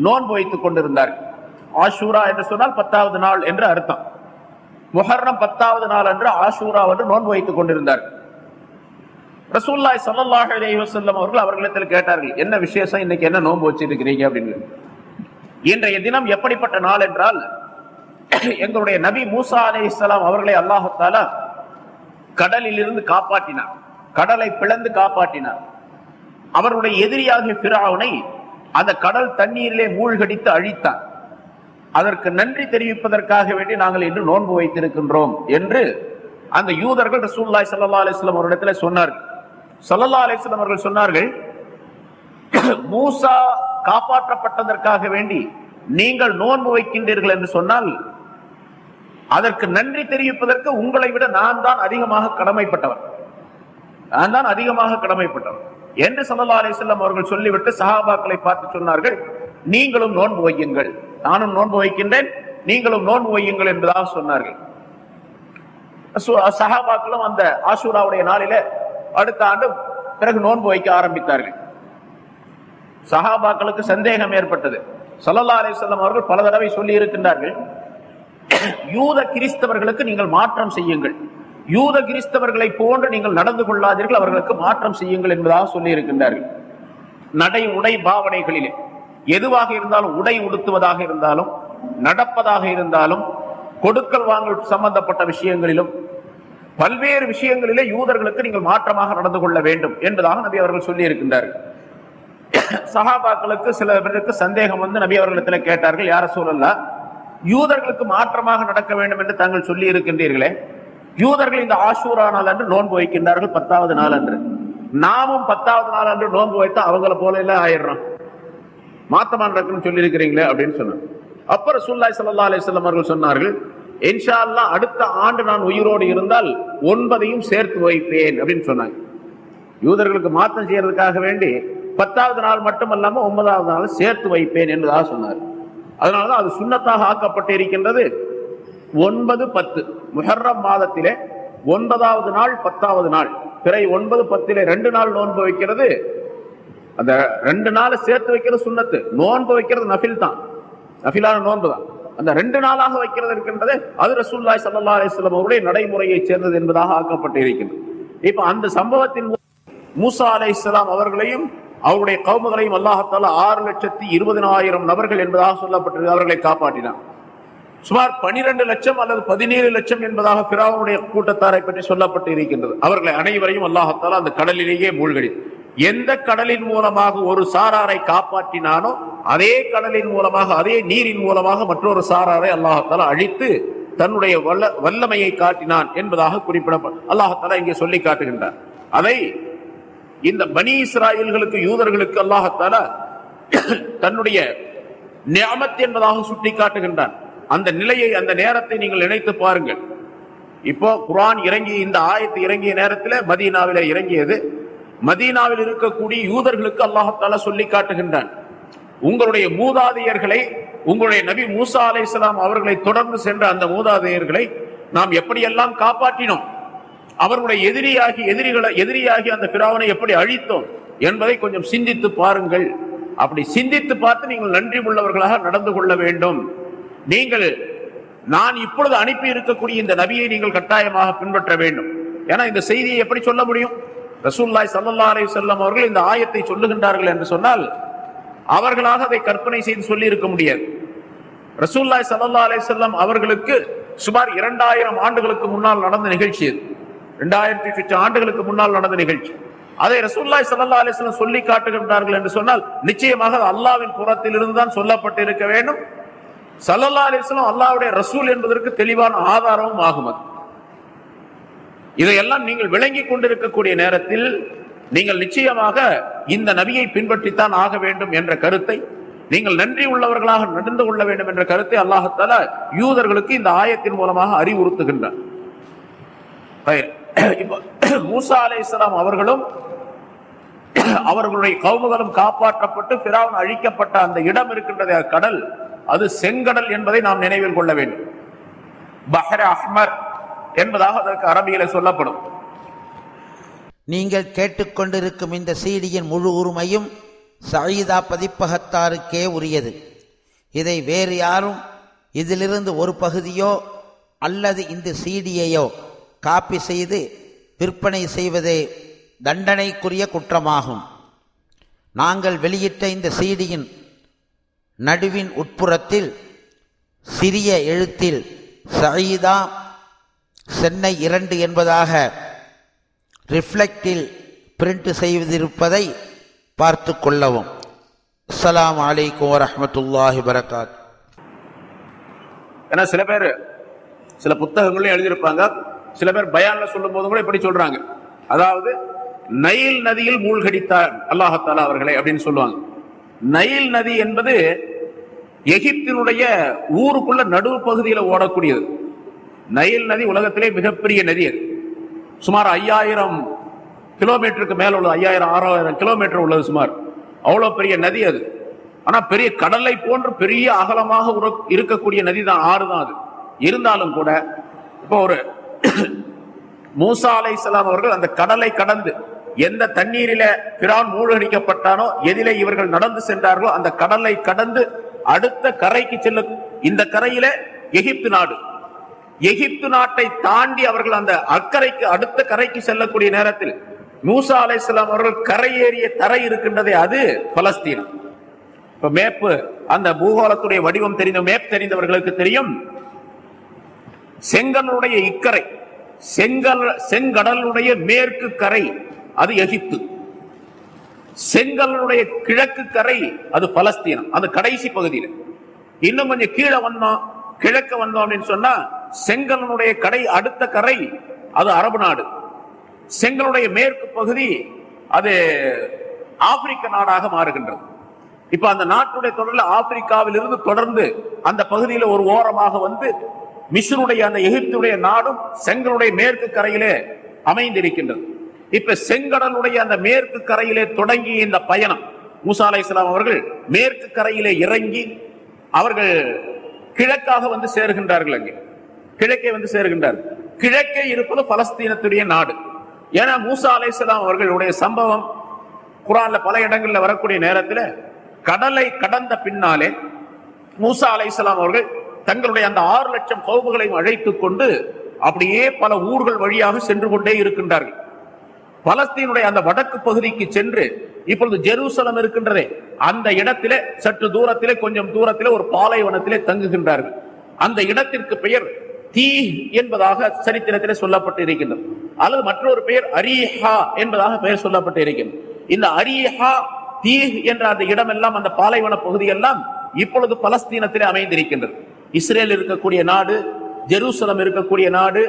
நோன்பு வைத்துக் கொண்டிருந்தார்கள். ஆஷூரா என்று சொன்னால் பத்தாவது நாள் என்று அர்த்தம். முஹர்ரம் பத்தாவது நாள் அன்று ஆஷூரா என்று நோன்பு வைத்துக் கொண்டிருந்தார். ரசூல்லாய் சல்லாஹ் அலைஹி அவர்கள் அவர்களிடத்தில் கேட்டார்கள் என்ன விசேஷம்? இன்னைக்கு என்ன நோன்பு வச்சிருக்கிறீங்க? அப்படின்னு. இன்றைய தினம் எப்படிப்பட்ட நாள் என்றால் எங்களுடைய நபி மூசா அலி இஸ்லாம் அவர்களை அல்லாஹத்தால கடலில் இருந்து காப்பாற்றினார். கடலை பிளந்து காப்பாற்றினார். அவருடைய எதிரியாகிய பிராவனை அந்த கடல் தண்ணீரிலே மூழ்கடித்து அழித்தார். அதற்கு நன்றி தெரிவிப்பதற்காக வேண்டி நாங்கள் இன்று நோன்பு வைத்திருக்கின்றோம் என்று அந்த யூதர்கள் ரசூல்லாய் சல்லா அலிஸ்லாம் அவரிடத்துல சொன்னார்கள் சல்லல்லா அலிஸ்லாம் அவர்கள் சொன்னார்கள் மூசா காப்பாற்றப்பட்டதற்காக வேண்டி நீங்கள் நோன்பு வைக்கின்றீர்கள் என்று சொன்னால் அதற்கு நன்றி தெரிவிப்பதற்கு உங்களை விட நான் தான் அதிகமாக கடமைப்பட்டவர். நான் தான் அதிகமாக கடமைப்பட்டவர். என்று சல்லா அலிஸ்லாம் அவர்கள் சொல்லிவிட்டு சஹாபாக்களை பார்த்து சொன்னார்கள் நீங்களும் நோன்பு வையுங்கள். நானும் நோன்பு வைக்கின்றேன். நீங்களும் நோன்பு வையுங்கள் என்பதாக சொன்னார்கள். சு- சஹாபாக்களும் அந்த ஆசூராவுடைய நாளில அடுத்த ஆண்டு பிறகு நோன்பு வைக்க ஆரம்பித்தார்கள். சஹாபாக்களுக்கு சந்தேகம் ஏற்பட்டது. சல்லல்லா அலிஸ்லாம் அவர்கள் பல தடவை சொல்லி இருக்கின்றார்கள். யூத கிறிஸ்தவர்களுக்கு நீங்கள் மாற்றம் செய்யுங்கள். யூத கிறிஸ்தவர்களை போன்று நீங்கள் நடந்து கொள்ளாதீர்கள். அவர்களுக்கு மாற்றம் செய்யுங்கள் என்பதாக சொல்லி இருக்கின்றார்கள். நடை உடை பாவனைகளிலே. எதுவாக இருந்தாலும் உடை உடுத்துவதாக இருந்தாலும் நடப்பதாக இருந்தாலும் கொடுக்கல் வாங்கல் சம்பந்தப்பட்ட விஷயங்களிலும் பல்வேறு விஷயங்களிலே யூதர்களுக்கு நீங்கள் மாற்றமாக நடந்து கொள்ள வேண்டும் என்பதாக நபி அவர்கள் சொல்லி இருக்கின்றார்கள் சஹாபாக்களுக்கு சில பேருக்கு சந்தேகம் வந்து நபி அவர்களிடத்தில் கேட்டார்கள் யார சூழல்ல யூதர்களுக்கு மாற்றமாக நடக்க வேண்டும் என்று தாங்கள் சொல்லி இருக்கின்றீர்களே யூதர்கள் இந்த ஆஷூரா நாள் அன்று நோன்பு வைக்கின்றார்கள் பத்தாவது நாள் அன்று. நாமும் பத்தாவது நாள் அன்று நோன்பு வைத்தா அவங்கள போல எல்லாம் ஆயிடுறோம். மாத்தமா நடக்குன்னு சொல்லி இருக்கிறீங்களே அப்படின்னு சொன்னார். அப்புறம் சுல்லாய் சல்லா அலிஸ்லாம் அவர்கள் சொன்னார்கள் இன்ஷா அல்லாஹ் அடுத்த ஆண்டு நான் உயிரோடு இருந்தால் ஒன்பதையும் சேர்த்து வைப்பேன் அப்படின்னு சொன்னாங்க. யூதர்களுக்கு மாற்றம் செய்யறதுக்காக வேண்டி பத்தாவது நாள் மட்டுமல்லாம ஒன்பதாவது நாள் சேர்த்து வைப்பேன் என்பதாக சொன்னார். அதனாலதான் அது சுண்ணத்தாக ஆக்கப்பட்டு இருக்கின்றது ஒன்பது பத்து முஹர்ரம் மாதத்திலே ஒன்பதாவது நாள் பத்தாவது நாள். பிறை ஒன்பது பத்திலே ரெண்டு நாள் நோன்பு வைக்கிறது. அந்த ரெண்டு நாள் சேர்த்து வைக்கிறது சுண்ணத்து. நோன்பு வைக்கிறது நஃபில் தான். நஃபிலான நோன்பு தான். அந்த ரெண்டு நாளாக வைக்கிறது இருக்கின்றது அது ரசூல்லாய் சல்லா அலிஸ்லாம் அவருடைய நடைமுறையை சேர்ந்தது என்பதாக ஆக்கப்பட்டு இருக்கின்றது இப்ப அந்த சம்பவத்தின் மூசா அலை இஸ்லாம் அவர்களையும் அவருடைய கவுமுகளையும் அல்லாஹத்தால ஆறு லட்சத்தி இருபதினாயிரம் நபர்கள் என்பதாக சொல்லப்பட்டிருக்கு அவர்களை காப்பாற்றினார் சுமார் பனிரெண்டு லட்சம் அல்லது பதினேழு லட்சம் என்பதாக பிராவனுடைய கூட்டத்தாரை பற்றி சொல்லப்பட்டு இருக்கின்றது அவர்களை அனைவரையும் அல்லாஹத்தால அந்த கடலிலேயே மூழ்கடி எந்த கடலின் மூலமாக ஒரு சாராரை காப்பாற்றினானோ அதே கடலின் மூலமாக அதே நீரின் மூலமாக மற்றொரு சாராரை அல்லாஹால அழித்து தன்னுடைய வல்ல வல்லமையை காட்டினான் என்பதாக குறிப்பிடப்படும் அல்லாஹத்தால இங்கே சொல்லி காட்டுகின்றார் அதை இந்த பனி இஸ்ராயல்களுக்கு யூதர்களுக்கு அல்லாஹத்தால தன்னுடைய நியமத் என்பதாக சுட்டி காட்டுகின்றான். அந்த நிலையை அந்த நேரத்தை நீங்கள் நினைத்து பாருங்கள். இப்போ குரான் இறங்கி இந்த ஆயத்து இறங்கிய நேரத்தில் மதீனாவில இறங்கியது. மதீனாவில் இருக்கக்கூடிய யூதர்களுக்கு அல்லாஹத்தால சொல்லி காட்டுகின்றான். உங்களுடைய மூதாதையர்களை உங்களுடைய நபி மூசா அலை அவர்களை தொடர்ந்து சென்ற அந்த மூதாதையர்களை நாம் எப்படியெல்லாம் காப்பாற்றினோம்? அவர்களுடைய எதிரியாகி எதிரிகளை எதிரியாகி அந்த பிராவனை எப்படி அழித்தோம் என்பதை கொஞ்சம் சிந்தித்து பாருங்கள். அப்படி சிந்தித்து பார்த்து நீங்கள் நன்றி உள்ளவர்களாக நடந்து கொள்ள வேண்டும். நீங்கள் நான் இப்பொழுது அனுப்பி இருக்கக்கூடிய இந்த நபியை நீங்கள் கட்டாயமாக பின்பற்ற வேண்டும். ஏன்னா இந்த செய்தியை எப்படி சொல்ல முடியும்? ரசூல்லாய் சல்லா அலை செல்லம் அவர்கள் இந்த ஆயத்தை சொல்லுகின்றார்கள் என்று சொன்னால் அவர்களாக அதை கற்பனை செய்து சொல்லி இருக்க முடியாது. ரசூல்லாய் சல்லா அலை செல்லம் அவர்களுக்கு சுமார் இரண்டாயிரம் ஆண்டுகளுக்கு முன்னால் நடந்த நிகழ்ச்சி இது. இரண்டாயிரத்தி சுற்று ஆண்டுகளுக்கு முன்னால் நடந்த நிகழ்ச்சி. அதை ரசூல்லாய் சல்லா அலிஸ்லாம் சொல்லி காட்டுகின்றார்கள் என்று சொன்னால் நிச்சயமாக அல்லாவின் புறத்தில் இருந்துதான் சொல்லப்பட்டு இருக்க வேண்டும் சல்லல்லா அலிஸ்லாம் அல்லாவுடைய ரசூல் என்பதற்கு தெளிவான ஆதாரமும் ஆகும் அது. இதையெல்லாம் நீங்கள் விளங்கி கொண்டிருக்கக்கூடிய நேரத்தில் நீங்கள் நிச்சயமாக இந்த நபியை பின்பற்றித்தான் ஆக வேண்டும் என்ற கருத்தை நீங்கள் நன்றி உள்ளவர்களாக நடந்து கொள்ள வேண்டும் என்ற கருத்தை அல்லாஹத்தால யூதர்களுக்கு இந்த ஆயத்தின் மூலமாக அறிவுறுத்துகின்றார். மூசா அலே இஸ்லாம் அவர்களும் அவர்களுடைய கவுமுகளும் காப்பாற்றப்பட்டு பிராவன் அழிக்கப்பட்ட அந்த இடம் இருக்கின்றது கடல். அது செங்கடல் என்பதை நாம் நினைவில் கொள்ள வேண்டும். பஹர் அஹ்மர் என்பதாக அதற்கு அரபியில சொல்லப்படும். நீங்கள் கேட்டுக்கொண்டிருக்கும் இந்த சீடியின் முழு உரிமையும் சயீதா பதிப்பகத்தாருக்கே உரியது. இதை வேறு யாரும் இதிலிருந்து ஒரு பகுதியோ அல்லது இந்த சீடியையோ காப்பி செய்து விற்பனை செய்வதே தண்டனைக்குரிய குற்றமாகும். நாங்கள் வெளியிட்ட இந்த சீடியின் நடுவின் உட்புறத்தில் சிறிய எழுத்தில் சயீதா சென்னை இரண்டு என்பதாக ரிஃப்ளெக்டில் பிரிண்ட் செய்திருப்பதை பார்த்து கொள்ளவும். அஸ்லாம் அலைக்கும் வரமத்துல்லாஹி வரகாத் ஏன்னா சில பேர் சில புத்தகங்களையும் எழுதியிருப்பாங்க. சில பேர் பயான்ல சொல்லும் போது கூட இப்படி சொல்றாங்க. அதாவது நைல் நதியில் மூழ்கடித்தார் அல்லாஹத்தாலா அவர்களை அப்படின்னு சொல்லுவாங்க. நைல் நதி என்பது எகிப்தினுடைய ஊருக்குள்ள நடுவு பகுதியில் ஓடக்கூடியது. நைல் நதி உலகத்திலே மிகப்பெரிய நதி அது. சுமார் ஐயாயிரம் கிலோமீட்டருக்கு மேல உள்ளது ஐயாயிரம் ஆறாயிரம் கிலோமீட்டர் உள்ளது சுமார். அவ்வளவு பெரிய நதி அது. ஆனா பெரிய கடலை போன்று பெரிய அகலமாக இருக்கக்கூடிய நதி தான் ஆறு தான் அது. இருந்தாலும் கூட இப்போ ஒரு [clears throat] மூசா அலைஹிஸ்ஸலாம் அவர்கள் அந்த கடலை கடந்து எந்த தண்ணீரில பிரான் மூழ்கடிக்கப்பட்டானோ எதிலே இவர்கள் நடந்து சென்றார்களோ அந்த கடலை கடந்து அடுத்த கரைக்கு செல்ல இந்த கரையில எகிப்து நாடு. எகிப்து நாட்டை தாண்டி அவர்கள் அந்த அக்கறைக்கு அடுத்த கரைக்கு செல்லக்கூடிய நேரத்தில் மூசா அலைசலாம் அவர்கள் கரையேறிய தரை இருக்கின்றதே அது பலஸ்தீனம் இப்ப மேப்பு அந்த பூகோளத்துடைய வடிவம் தெரிந்த மேப் தெரிந்தவர்களுக்கு தெரியும். செங்கலுடைய இக்கரை செங்கல் செங்கடலுடைய மேற்கு கரை அது எகிப்து. செங்கலுடைய கிழக்கு கரை அது பலஸ்தீனம் அது கடைசி பகுதியில். இன்னும் கொஞ்சம் கீழே வந்தோம். கிழக்கு வந்தோம் அப்படின்னு சொன்னா செங்கலனுடைய கடை அடுத்த கரை அது அரபு நாடு. செங்கலுடைய மேற்கு பகுதி அது ஆப்பிரிக்க நாடாக மாறுகின்றது. இப்ப அந்த நாட்டுடைய தொடரில் ஆப்பிரிக்காவில் இருந்து தொடர்ந்து அந்த பகுதியில ஒரு ஓரமாக வந்து மிஸ்ருடைய அந்த எகிப்துடைய நாடும் செங்கலுடைய மேற்கு கரையிலே அமைந்திருக்கின்றது. இப்ப செங்கடலுடைய அந்த மேற்கு கரையிலே தொடங்கி இந்த பயணம் மூசா அலை அவர்கள் மேற்கு கரையிலே இறங்கி அவர்கள் கிழக்காக வந்து சேருகின்றார்கள் அங்கே. கிழக்கே வந்து சேருகின்றார்கள். கிழக்கே இருப்பது பலஸ்தீனத்துடைய நாடு. ஏன்னா மூசா அலை அவர்களுடைய சம்பவம் குரான்ல பல இடங்கள்ல வரக்கூடிய நேரத்தில் கடலை கடந்த பின்னாலே மூசா அலைசலாம் அவர்கள் தங்களுடைய அந்த ஆறு லட்சம் கவுமுகளையும் அழைத்து கொண்டு அப்படியே பல ஊர்கள் வழியாக சென்று கொண்டே இருக்கின்றார்கள். பலஸ்தீனுடைய அந்த வடக்கு பகுதிக்கு சென்று இப்பொழுது ஜெருசலம் இருக்கின்றதே அந்த இடத்திலே சற்று தூரத்திலே கொஞ்சம் தூரத்திலே ஒரு பாலைவனத்திலே தங்குகின்றார்கள். அந்த இடத்திற்கு பெயர் தீ என்பதாக சரித்திரத்திலே சொல்லப்பட்டு இருக்கின்றது அல்லது மற்றொரு பெயர் அரியஹா என்பதாக பெயர் சொல்லப்பட்டு இருக்கின்றது இந்த அரியஹா தீ என்ற அந்த இடமெல்லாம் அந்த பாலைவன பகுதியெல்லாம் இப்பொழுது பலஸ்தீனத்திலே அமைந்திருக்கின்றது. இஸ்ரேல் இருக்கக்கூடிய நாடு ஜெருசலம் இருக்கக்கூடிய நாடு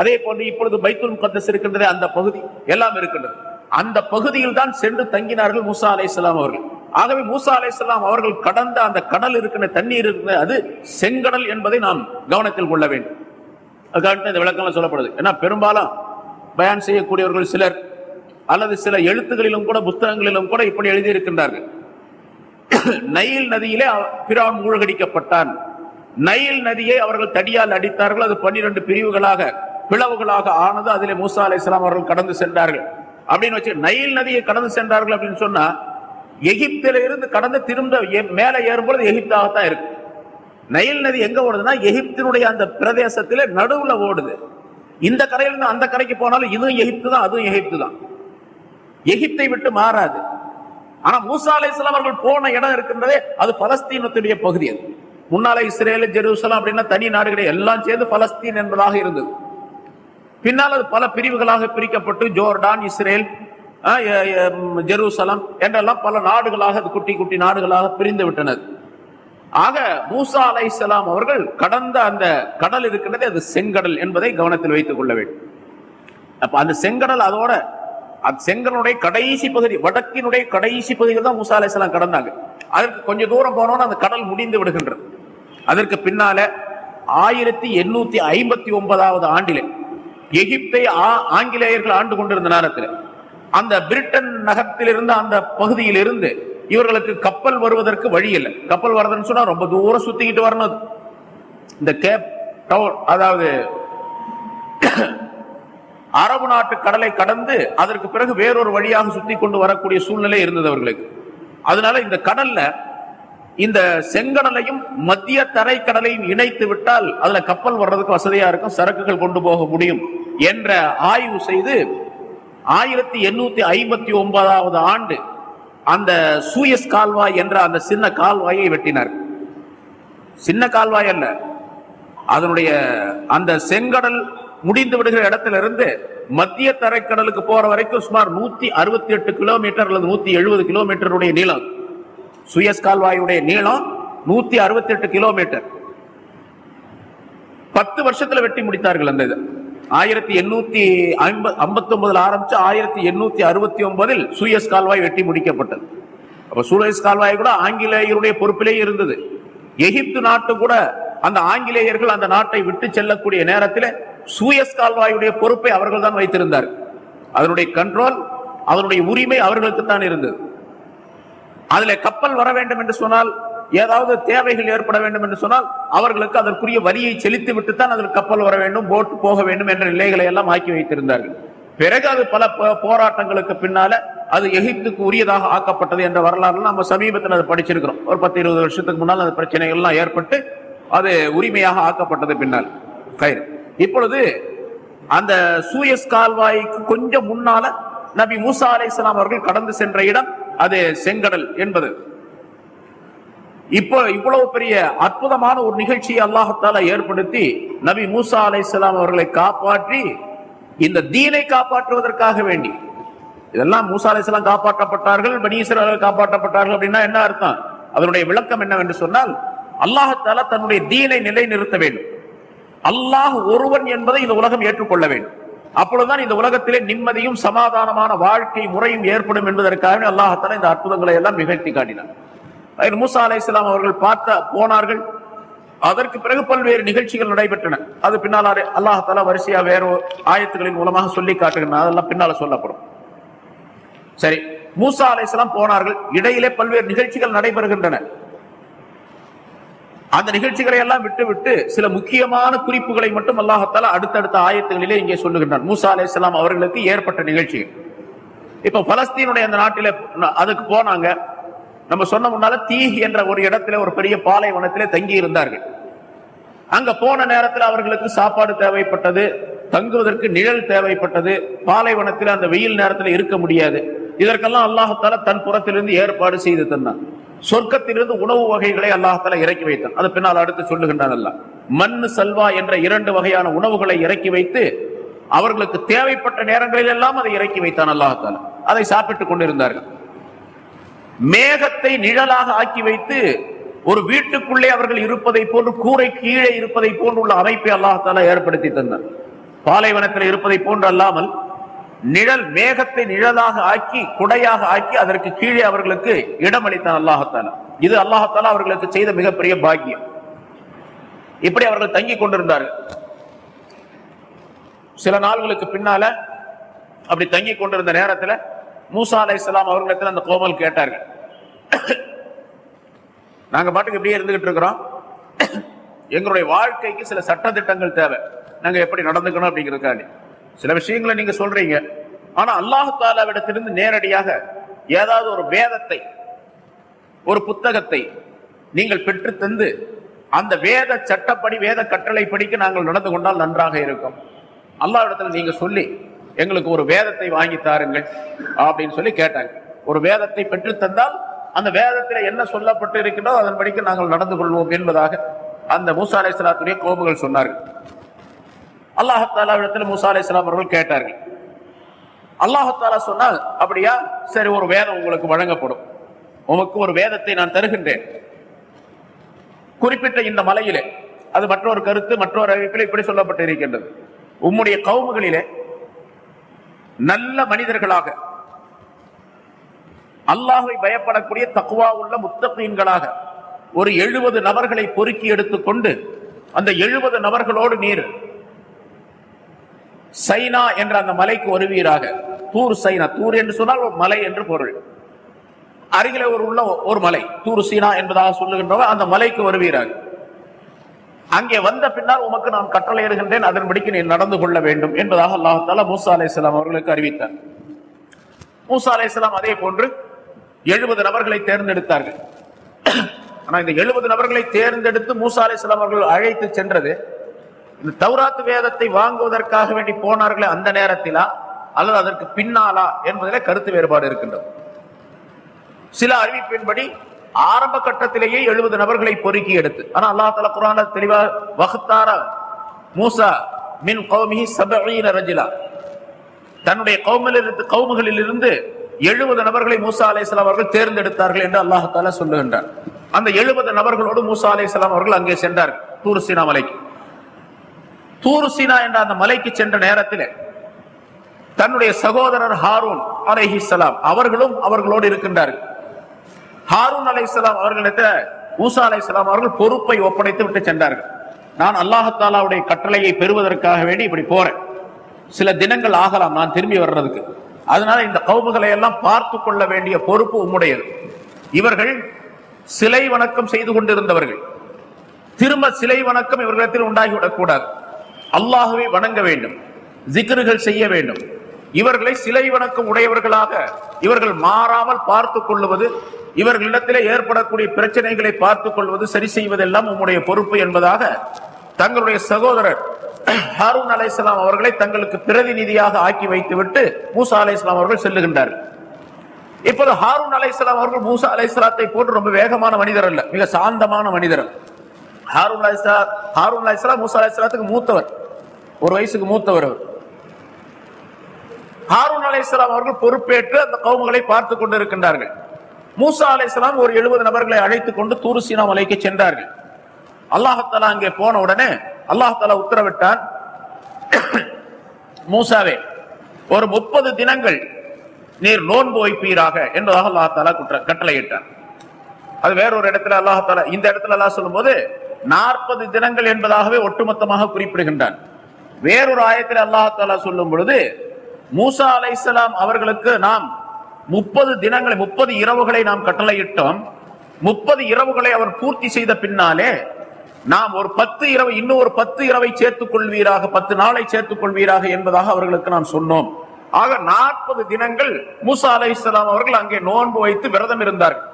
அதே போன்று இப்பொழுது பைத்துல் முகத்தஸ் இருக்கின்றது அந்த பகுதி எல்லாம் இருக்கின்றது. அந்த பகுதியில் தான் சென்று தங்கினார்கள் மூசா அலைஹிஸ்ஸலாம் அவர்கள். ஆகவே மூசா அலைஹிஸ்ஸலாம் அவர்கள் கடந்த அந்த கடல் இருக்கிற தண்ணீர் இருக்கிற அது செங்கடல் என்பதை நாம் கவனத்தில் கொள்ள வேண்டும். அதுக்காக இந்த விளக்கம்லாம் சொல்லப்படுது. ஏன்னா பெரும்பாலும் பயன் செய்யக்கூடியவர்கள் சிலர் அல்லது சில எழுத்துகளிலும் கூட புத்தகங்களிலும் கூட இப்படி எழுதியிருக்கின்றார்கள். நைல் நதியிலே பிரான் மூழ்கடிக்கப்பட்டான். நைல் நதியை அவர்கள் தடியால் அடித்தார்கள். அது பன்னிரண்டு பிரிவுகளாக பிளவுகளாக ஆனது அதிலே மூசா அலைஹிஸ்ஸலாம் அவர்கள் கடந்து சென்றார்கள். அப்படின்னு வச்சு நைல் நதியை கடந்து சென்றார்கள் அப்படின்னு சொன்னா எகிப்தில இருந்து கடந்து திரும்ப ஏ- மேலே ஏறும்பொழுது எகிப்தாகத்தான் இருக்கு. நைல் நதி எங்க ஓடுதுன்னா எகிப்தினுடைய அந்த பிரதேசத்திலே நடுவுல ஓடுது. இந்த கரையிலிருந்து அந்த கரைக்கு போனாலும் இதுவும் எகிப்து தான் அதுவும் எகிப்து தான் எகிப்தை விட்டு மாறாது. ஆனா மூசா இஸ்லாம் அவர்கள் போன இடம் இருக்கின்றதே அது பலஸ்தீனத்துடைய பகுதி அது. முன்னாலே இஸ்ரேல் ஜெருசலம் அப்படின்னா தனி நாடுகளே எல்லாம் சேர்ந்து பலஸ்தீன் என்பதாக இருந்தது. பின்னால் அது பல பிரிவுகளாக பிரிக்கப்பட்டு ஜோர்டான் இஸ்ரேல் ஜெருசலம் என்றெல்லாம் பல நாடுகளாக அது குட்டி குட்டி நாடுகளாக பிரிந்து விட்டனர். ஆக மூசா அலைஹிஸ்ஸலாம் அவர்கள் கடந்த அந்த கடல் இருக்கின்றது அது செங்கடல் என்பதை கவனத்தில் வைத்துக் கொள்ள வேண்டும். அப்ப அந்த செங்கடல் அதோட அந்த செங்கடலுடைய கடைசி பகுதி வடக்கினுடைய கடைசி பகுதியில் தான் மூசா அலைஹிஸ்ஸலாம் கடந்தாங்க. அதற்கு கொஞ்சம் தூரம் போனோம்னா அந்த கடல் முடிந்து விடுகின்றது. அதற்கு பின்னால ஆயிரத்தி எண்ணூத்தி ஐம்பத்தி ஒன்பதாவது ஆண்டிலே எகிப்தை ஆ- ஆங்கிலேயர்கள் ஆண்டு கொண்டிருந்த நேரத்தில் அந்த பிரிட்டன் நகரத்திலிருந்து அந்த பகுதியில் இருந்து இவர்களுக்கு கப்பல் வருவதற்கு வழி இல்லை. கப்பல் வரதுன்னு சொன்னா ரொம்ப தூரம் சுத்திக்கிட்டு வரணும் இந்த கேப் டவுன் அதாவது [coughs] அரபு நாட்டு கடலை கடந்து அதற்கு பிறகு வேறொரு வழியாக சுத்தி கொண்டு வரக்கூடிய சூழ்நிலை இருந்தது அவர்களுக்கு. அதனால இந்த கடல்ல இந்த செங்கடலையும் மத்திய தரைக்கடலையும் இணைத்து விட்டால் அதுல கப்பல் வர்றதுக்கு வசதியா இருக்கும் சரக்குகள் கொண்டு போக முடியும் என்ற ஆய்வு செய்து ஆயிரத்தி எண்ணூத்தி ஐம்பத்தி ஒன்பதாவது ஆண்டு அந்த சூயஸ் கால்வாய் என்ற அந்த சின்ன கால்வாயை வெட்டினார். சின்ன கால்வாய் அல்ல அதனுடைய அந்த செங்கடல் முடிந்து விடுகிற இடத்துல இருந்து மத்திய தரைக்கடலுக்கு போற வரைக்கும் சுமார் நூத்தி அறுபத்தி எட்டு கிலோமீட்டர் அல்லது நூத்தி எழுபது கிலோமீட்டருடைய நீளம். சுயஸ் கால்வாயுடைய நீளம் நூத்தி அறுபத்தி எட்டு கிலோமீட்டர் பத்து வருஷத்துல வெட்டி முடித்தார்கள் அந்த இது. ஆயிரத்தி எண்ணூத்தி ஐம்பத்தி ஒன்பதுல ஆரம்பிச்சு ஆயிரத்தி எண்ணூத்தி அறுபத்தி ஒன்பதில் சூயஸ் கால்வாய் வெட்டி முடிக்கப்பட்டது. அப்ப சூயஸ் கால்வாய் கூட ஆங்கிலேயருடைய பொறுப்பிலே இருந்தது. எகிப்து நாட்டு கூட அந்த ஆங்கிலேயர்கள் அந்த நாட்டை விட்டு செல்லக்கூடிய நேரத்தில் சூயஸ் கால்வாயுடைய பொறுப்பை அவர்கள் தான் வைத்திருந்தார் அதனுடைய கண்ட்ரோல் அதனுடைய உரிமை அவர்களுக்கு தான் இருந்தது. அதுல கப்பல் வர வேண்டும் என்று சொன்னால் ஏதாவது தேவைகள் ஏற்பட வேண்டும் என்று சொன்னால் அவர்களுக்கு அதற்குரிய வரியை செலுத்தி விட்டுத்தான் அதில் கப்பல் வர வேண்டும் போட்டு போக வேண்டும் என்ற நிலைகளை எல்லாம் ஆக்கி வைத்திருந்தார்கள். பிறகு அது பல போராட்டங்களுக்கு பின்னால அது எகிப்துக்கு உரியதாக ஆக்கப்பட்டது என்ற வரலாறு நம்ம சமீபத்தில் அதை படிச்சிருக்கிறோம். ஒரு பத்து இருபது வருஷத்துக்கு முன்னால் அந்த பிரச்சனைகள் எல்லாம் ஏற்பட்டு அது உரிமையாக ஆக்கப்பட்டது பின்னால். கயிறு. இப்பொழுது அந்த சூயஸ் கால்வாய்க்கு கொஞ்சம் முன்னால நபி மூசா அலை அவர்கள் கடந்து சென்ற இடம் அது செங்கடல் என்பது. இப்போ இவ்வளவு பெரிய அற்புதமான ஒரு நிகழ்ச்சியை அல்லாஹத்தால ஏற்படுத்தி நபி மூசா அலைசலாம் அவர்களை காப்பாற்றி இந்த தீனை காப்பாற்றுவதற்காக வேண்டி. இதெல்லாம் மூசா அலைஹிஸ்ஸலாம் காப்பாற்றப்பட்டார்கள் பனி காப்பாற்றப்பட்டார்கள் அப்படின்னா என்ன அர்த்தம்? அதனுடைய விளக்கம் என்னவென்று சொன்னால் அல்லாஹத்தால தன்னுடைய தீனை நிலைநிறுத்த வேண்டும். அல்லாஹ் ஒருவன் என்பதை இந்த உலகம் ஏற்றுக்கொள்ள வேண்டும். அப்பொழுதுதான் இந்த உலகத்திலே நிம்மதியும் சமாதானமான வாழ்க்கை முறையும் ஏற்படும் என்பதற்காக அல்லாஹத்தால இந்த அற்புதங்களை எல்லாம் நிகழ்த்தி காட்டினார் அதில் மூசா இஸ்லாம் அவர்கள் பார்த்த போனார்கள். அதற்கு பிறகு பல்வேறு நிகழ்ச்சிகள் நடைபெற்றன. அது பின்னால் அல்லாஹால வரிசையா வேற ஆயத்துகளின் மூலமாக சொல்லி காட்டுகின்றன. அதெல்லாம் பின்னால சொல்லப்படும். சரி மூசா அலை போனார்கள். இடையிலே பல்வேறு நிகழ்ச்சிகள் நடைபெறுகின்றன. அந்த நிகழ்ச்சிகளை எல்லாம் விட்டு விட்டு சில முக்கியமான குறிப்புகளை மட்டும் அல்லாஹத்தால அடுத்தடுத்த ஆயத்துகளிலே இங்கே சொல்லுகின்றார் மூசா அலைஹிஸ்ஸலாம் அவர்களுக்கு ஏற்பட்ட நிகழ்ச்சி. இப்ப பலஸ்தீனுடைய அந்த நாட்டில அதுக்கு போனாங்க. நம்ம சொன்ன முன்னால தீஹ் என்ற ஒரு இடத்துல ஒரு பெரிய பாலைவனத்திலே தங்கி இருந்தார்கள் அங்க போன நேரத்தில் அவர்களுக்கு சாப்பாடு தேவைப்பட்டது தங்குவதற்கு நிழல் தேவைப்பட்டது பாலைவனத்தில் அந்த வெயில் நேரத்தில் இருக்க முடியாது. இதற்கெல்லாம் அல்லாஹால தன் புறத்திலிருந்து ஏற்பாடு செய்து தந்தான். சொர்க்கத்திலிருந்து உணவு வகைகளை அல்லாஹால இறக்கி வைத்தான். அது பின்னால் அடுத்து சொல்லுகின்றான் அல்ல மண் சல்வா என்ற இரண்டு வகையான உணவுகளை இறக்கி வைத்து அவர்களுக்கு தேவைப்பட்ட நேரங்களில் எல்லாம் அதை இறக்கி வைத்தான் அல்லாஹால அதை சாப்பிட்டுக் கொண்டிருந்தார்கள். மேகத்தை நிழலாக ஆக்கி வைத்து ஒரு வீட்டுக்குள்ளே அவர்கள் இருப்பதை போன்று கூரை கீழே இருப்பதை போன்று உள்ள அமைப்பை அல்லாஹால ஏற்படுத்தி தந்தார் பாலைவனத்தில் இருப்பதை போன்று அல்லாமல் நிழல் மேகத்தை நிழலாக ஆக்கி குடையாக ஆக்கி அதற்கு கீழே அவர்களுக்கு இடமளித்தான் அல்லாஹத்தாலா. இது அல்லாஹத்தாலா அவர்களுக்கு செய்த மிகப்பெரிய பாக்கியம். இப்படி அவர்கள் தங்கி கொண்டிருந்தார்கள். சில நாள்களுக்கு பின்னால அப்படி தங்கி கொண்டிருந்த நேரத்தில் மூசா அலை இஸ்லாம் அவர்களிடத்தில் அந்த கோமல் கேட்டார்கள். நாங்க பாட்டுக்கு இப்படியே இருந்துகிட்டு இருக்கிறோம். எங்களுடைய வாழ்க்கைக்கு சில சட்ட திட்டங்கள் தேவை. நாங்க எப்படி நடந்துக்கணும் அப்படிங்கிறதுக்காண்டி. சில விஷயங்களை நீங்க சொல்றீங்க. ஆனா அல்லாஹு தாலாவிடத்திலிருந்து நேரடியாக ஏதாவது ஒரு வேதத்தை ஒரு புத்தகத்தை நீங்கள் பெற்று தந்து அந்த வேத சட்டப்படி வேத கட்டளை படிக்க நாங்கள் நடந்து கொண்டால் நன்றாக இருக்கும். அல்லாவிடத்தில் நீங்க சொல்லி எங்களுக்கு ஒரு வேதத்தை வாங்கி தாருங்கள் அப்படின்னு சொல்லி கேட்டாங்க. ஒரு வேதத்தை பெற்று தந்தால் அந்த வேதத்தில் என்ன சொல்லப்பட்டு இருக்கின்றோ அதன்படிக்கு நாங்கள் நடந்து கொள்வோம் என்பதாக அந்த மூசா அலை சலாத்துடைய கோபுகள் சொன்னார்கள். அல்லாஹாலாவிடத்தில் மூசா அலை சலாம் அவர்கள் கேட்டார்கள். அல்லாஹாலா சொன்னால் அப்படியா? சரி ஒரு வேதம் உங்களுக்கு வழங்கப்படும். உமக்கு ஒரு வேதத்தை நான் தருகின்றேன். குறிப்பிட்ட இந்த மலையிலே அது மற்றொரு கருத்து மற்றொரு அறிவிப்பில் இப்படி சொல்லப்பட்டு இருக்கின்றது உம்முடைய கவுமுகளிலே நல்ல மனிதர்களாக அல்லாஹை பயப்படக்கூடிய தக்குவா உள்ள முத்தகீன்களாக ஒரு எழுபது நபர்களை பொறுக்கி எடுத்துக்கொண்டு அந்த எழுபது நபர்களோடு நீர் சைனா என்ற அந்த மலைக்கு வருவீராக. தூர் சைனா. தூர் என்று சொன்னால் ஒரு மலை என்று பொருள். அருகிலே ஒரு உள்ள ஒரு மலை. தூர் சீனா என்பதாக சொல்லுகின்றவர் அந்த மலைக்கு வருவீராக. அங்கே வந்த பின்னால் உமக்கு நான் கட்டளையிடுகின்றேன் அதன்படிக்கு நீ நடந்து கொள்ள வேண்டும் என்பதாக அல்லாஹால மூசா அலை அவர்களுக்கு அறிவித்தார். மூசா அலை அதே போன்று எழுபது நபர்களை தேர்ந்தெடுத்தார்கள். ஆனா இந்த எழுபது நபர்களை தேர்ந்தெடுத்து மூசா அலை அவர்கள் அழைத்து சென்றது இந்த தௌராத்து வேதத்தை வாங்குவதற்காக வேண்டி போனார்களே அந்த நேரத்திலா? அல்லது அதற்கு பின்னாலா? என்பதிலே கருத்து வேறுபாடு இருக்கின்றது. சில அறிவிப்பின்படி ஆரம்ப கட்டத்திலேயே எழுபது நபர்களை பொறுக்கி எடுத்து ஆனா அல்லா தலா குரான தெளிவா வகுத்தார? மூசா மின் கௌமி சபீன ரஜிலா. தன்னுடைய கௌமிலிருந்து கௌமுகளில் இருந்து எழுபது நபர்களை மூசா அலைஹிஸ்ஸலாம் அவர்கள் தேர்ந்தெடுத்தார்கள் என்று அல்லாஹ் சொல்லுகின்றார் அந்த எழுபது நபர்களோடு மூசா அலைஹிஸ்ஸலாம் அவர்கள் அங்கே சென்றார் தூர் சீனாமலைக்கு தூருசினா என்ற அந்த மலைக்கு சென்ற நேரத்தில் தன்னுடைய சகோதரர் ஹாரூன் அலைஹிஸ்ஸலாம் அவர்களும் அவர்களோடு இருக்கின்றார்கள். ஹாரூன் அலை அலைஹிஸ்ஸலாம் அவர்களிடத்தில் அலை அலைஹிஸ்ஸலாம் அவர்கள் பொறுப்பை ஒப்படைத்து விட்டு சென்றார்கள். நான் அல்லாஹாலாவுடைய கட்டளையை பெறுவதற்காக வேண்டி இப்படி போறேன். சில தினங்கள் ஆகலாம் நான் திரும்பி வர்றதுக்கு. அதனால இந்த கவுமுகளை எல்லாம் பார்த்து கொள்ள வேண்டிய பொறுப்பு உம்முடையது. இவர்கள் சிலை வணக்கம் செய்து கொண்டிருந்தவர்கள். திரும்ப சிலை வணக்கம் இவர்களிடத்தில் உண்டாகிவிடக் கூடாது. அல்லாஹுவை வணங்க வேண்டும் ஜிக்ருகள் செய்ய வேண்டும். இவர்களை சிலை வணக்கம் உடையவர்களாக இவர்கள் மாறாமல் பார்த்து கொள்வது இவர்களிடத்திலே ஏற்படக்கூடிய பிரச்சனைகளை பார்த்துக் கொள்வது சரி செய்வதெல்லாம் உம்முடைய பொறுப்பு என்பதாக தங்களுடைய சகோதரர் ஹாரூன் அலைஹிஸ்ஸலாம் அவர்களை தங்களுக்கு பிரதிநிதியாக ஆக்கி வைத்துவிட்டு மூசா அலைஹிஸ்ஸலாம் அவர்கள் செல்லுகின்றார்கள். இப்போது ஹாரூன் அலைஹிஸ்ஸலாம் அவர்கள் மூசா அலைஹிஸ்ஸலாத்தை போன்று ரொம்ப வேகமான மனிதர் அல்ல மிக சாந்தமான மனிதர். ஹாரூன் அலைஹிஸ்ஸலா ஹாரூன் அலைஹிஸ்ஸலாம் மூசா அலைஹிஸ்ஸலாத்துக்கு மூத்தவர். ஒரு வயசுக்கு மூத்தவர் அவர். ஹாரூன் அலைஹிஸ்ஸலாம் அவர்கள் பொறுப்பேற்று அந்த கவுமுகளை பார்த்து கொண்டிருக்கின்றார்கள். மூசா அலைஹிஸ்ஸலாம் ஒரு எழுபது நபர்களை அழைத்துக் கொண்டு தூருசீனா மலைக்கு சென்றார்கள். அல்லாஹத்தாலா அங்கே போன உடனே அல்லாஹாலா உத்தரவிட்டான் மூசாவே ஒரு முப்பது தினங்கள் நீர் நோன்பு வைப்பீராக என்பதாக அல்லாஹாலா குற்ற கட்டளையிட்டார் அது வேறொரு இடத்துல அல்லாஹாலா இந்த இடத்துல அல்லாஹ் சொல்லும்போது நாற்பது தினங்கள் என்பதாகவே ஒட்டுமொத்தமாக குறிப்பிடுகின்றான். வேறொரு ஆயத்தில் அல்லாஹாலா சொல்லும் பொழுது மூசா அலைஹிஸ்ஸலாம் அவர்களுக்கு நாம் முப்பது தினங்களை முப்பது இரவுகளை நாம் கட்டளையிட்டோம். முப்பது இரவுகளை அவர் பூர்த்தி செய்த பின்னாலே நாம் ஒரு பத்து இரவு இன்னும் ஒரு பத்து இரவை சேர்த்துக் கொள்வீராக பத்து நாளை சேர்த்துக் கொள்வீராக என்பதாக அவர்களுக்கு நாம் சொன்னோம். ஆக நாற்பது தினங்கள் மூசா அலைஹிஸ்ஸலாம் அவர்கள் அங்கே நோன்பு வைத்து விரதம் இருந்தார்கள்.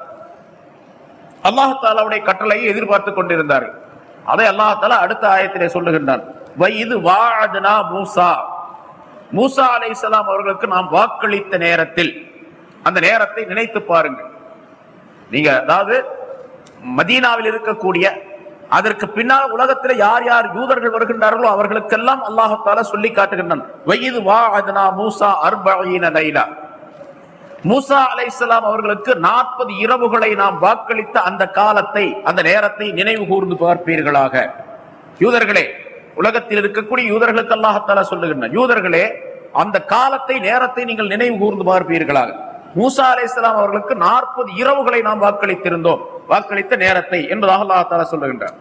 அல்லாஹாலாவுடைய கட்டளையை எதிர்பார்த்து கொண்டிருந்தார்கள் அதை அல்லாஹாலா அடுத்த ஆயத்திலே சொல்லுகின்றான். இது வாழதுனா மூசா. மூசா அலைஹிஸ்ஸலாம் அவர்களுக்கு நாம் வாக்களித்த நேரத்தில் அந்த நேரத்தை நினைத்து பாருங்கள். நீங்க அதாவது மதீனாவில் இருக்கக்கூடிய அதற்கு பின்னால் உலகத்தில் யார் யார் யூதர்கள் வருகின்றார்களோ அவர்களுக்கெல்லாம் அல்லாஹத்தால சொல்லி காட்டுகின்றான். வயது வா அதனா மூசா அர்பீன லைலா. மூசா அலைசலாம் அவர்களுக்கு நாற்பது இரவுகளை நாம் வாக்களித்த அந்த காலத்தை அந்த நேரத்தை நினைவு கூர்ந்து பார்ப்பீர்களாக. யூதர்களே உலகத்தில் இருக்கக்கூடிய யூதர்களுக்கு அல்லாஹத்தாலா சொல்லுகின்ற யூதர்களே அந்த காலத்தை நேரத்தை நீங்கள் நினைவு கூர்ந்து பார்ப்பீர்களாக. மூசா அலைசலாம் அவர்களுக்கு நாற்பது இரவுகளை நாம் வாக்களித்திருந்தோம். வாக்களித்த நேரத்தை என்பதாக அல்லாஹாலா சொல்லுகின்றார்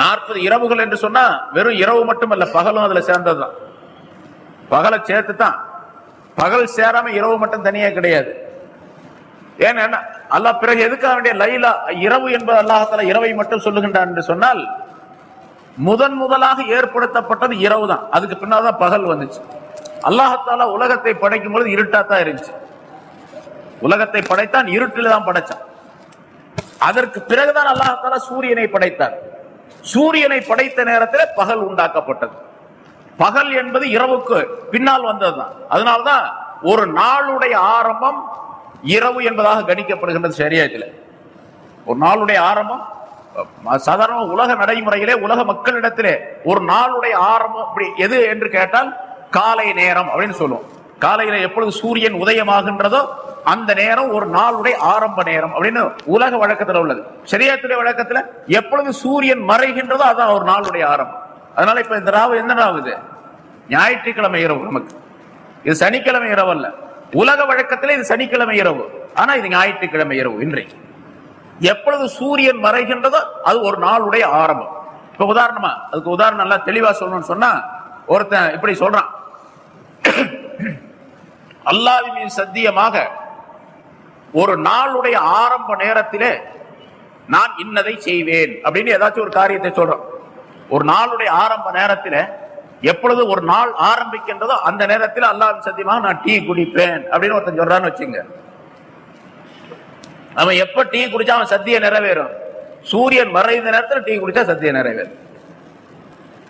நாற்பது இரவுகள் என்று சொன்னா வெறும் இரவு மட்டுமல்ல பகலும் அதுல சேர்ந்ததுதான். பகலை சேர்த்து தான் பகல் சேராம இரவு மட்டும் தனியா கிடையாது. ஏன்னா அல்லா பிறகு எதுக்காக வேண்டிய லைலா இரவு என்பது அல்லாஹால இரவை மட்டும் சொல்லுகின்றான் என்று சொன்னால் முதன் முதலாக ஏற்படுத்தப்பட்டது இரவு தான். அதுக்கு பின்னால்தான் பகல் வந்துச்சு. அல்லாஹால உலகத்தை படைக்கும் பொழுது இருட்டா தான் இருந்துச்சு. உலகத்தை படைத்தான் இருட்டில் தான் படைச்சான். அதற்கு பிறகுதான் அல்லாஹால சூரியனை படைத்தார். சூரியனை படைத்த நேரத்தில் பகல் உண்டாக்கப்பட்டது. பகல் என்பது இரவுக்கு பின்னால் வந்ததுதான். அதனால்தான் ஒரு நாளுடைய ஆரம்பம் இரவு என்பதாக கணிக்கப்படுகின்றது சரியத்தில் ஒரு நாளுடைய ஆரம்பம் சாதாரண உலக நடைமுறையிலே உலக மக்களிடத்திலே ஒரு நாளுடைய ஆரம்பம் இப்படி எது என்று கேட்டால் காலை நேரம் அப்படின்னு சொல்லுவோம். காலையில எப்பொழுது சூரியன் உதயமாகின்றதோ அந்த நேரம் ஒரு நாளுடைய ஆரம்ப நேரம் அப்படின்னு உலக வழக்கத்துல உள்ளது. சரியத்துடைய வழக்கத்துல எப்பொழுது சூரியன் மறைகின்றதோ அதான் ஒரு நாளுடைய ஆரம்பம். அதனால இப்ப இந்த ராவு எந்த ராவு இது? ஞாயிற்றுக்கிழமை இரவு நமக்கு. இது சனிக்கிழமை இரவு அல்ல. உலக வழக்கத்தில் இது சனிக்கிழமை இரவு. ஆனா இது ஞாயிற்றுக்கிழமை இரவு இன்றைக்கு. எப்பொழுது சூரியன் மறைகின்றதோ அது ஒரு நாளுடைய ஆரம்பம். இப்ப உதாரணமா அதுக்கு உதாரணம் நல்லா தெளிவா சொல்லணும்னு சொன்னா ஒருத்தன் இப்படி சொல்றான். அல்லாவின் சத்தியமாக ஒரு நாளுடைய ஆரம்ப நேரத்திலே நான் இன்னதை செய்வேன் அப்படின்னு ஏதாச்சும் ஒரு காரியத்தை சொல்றோம் ஒரு நாளுடைய ஆரம்ப நேரத்தில் எப்பொழுது ஒரு நாள் ஆரம்பிக்கின்றதோ அந்த நேரத்தில் அல்லாவின் சத்தியமாக நான் டீ குடிப்பேன் அப்படின்னு ஒருத்தன் சொல்றான்னு வச்சுங்க. அவன் எப்ப டீ குடிச்சா அவன் சத்திய நிறைவேறும்? சூரியன் மறைந்த நேரத்தில் டீ குடிச்சா சத்திய நிறைவேறும்.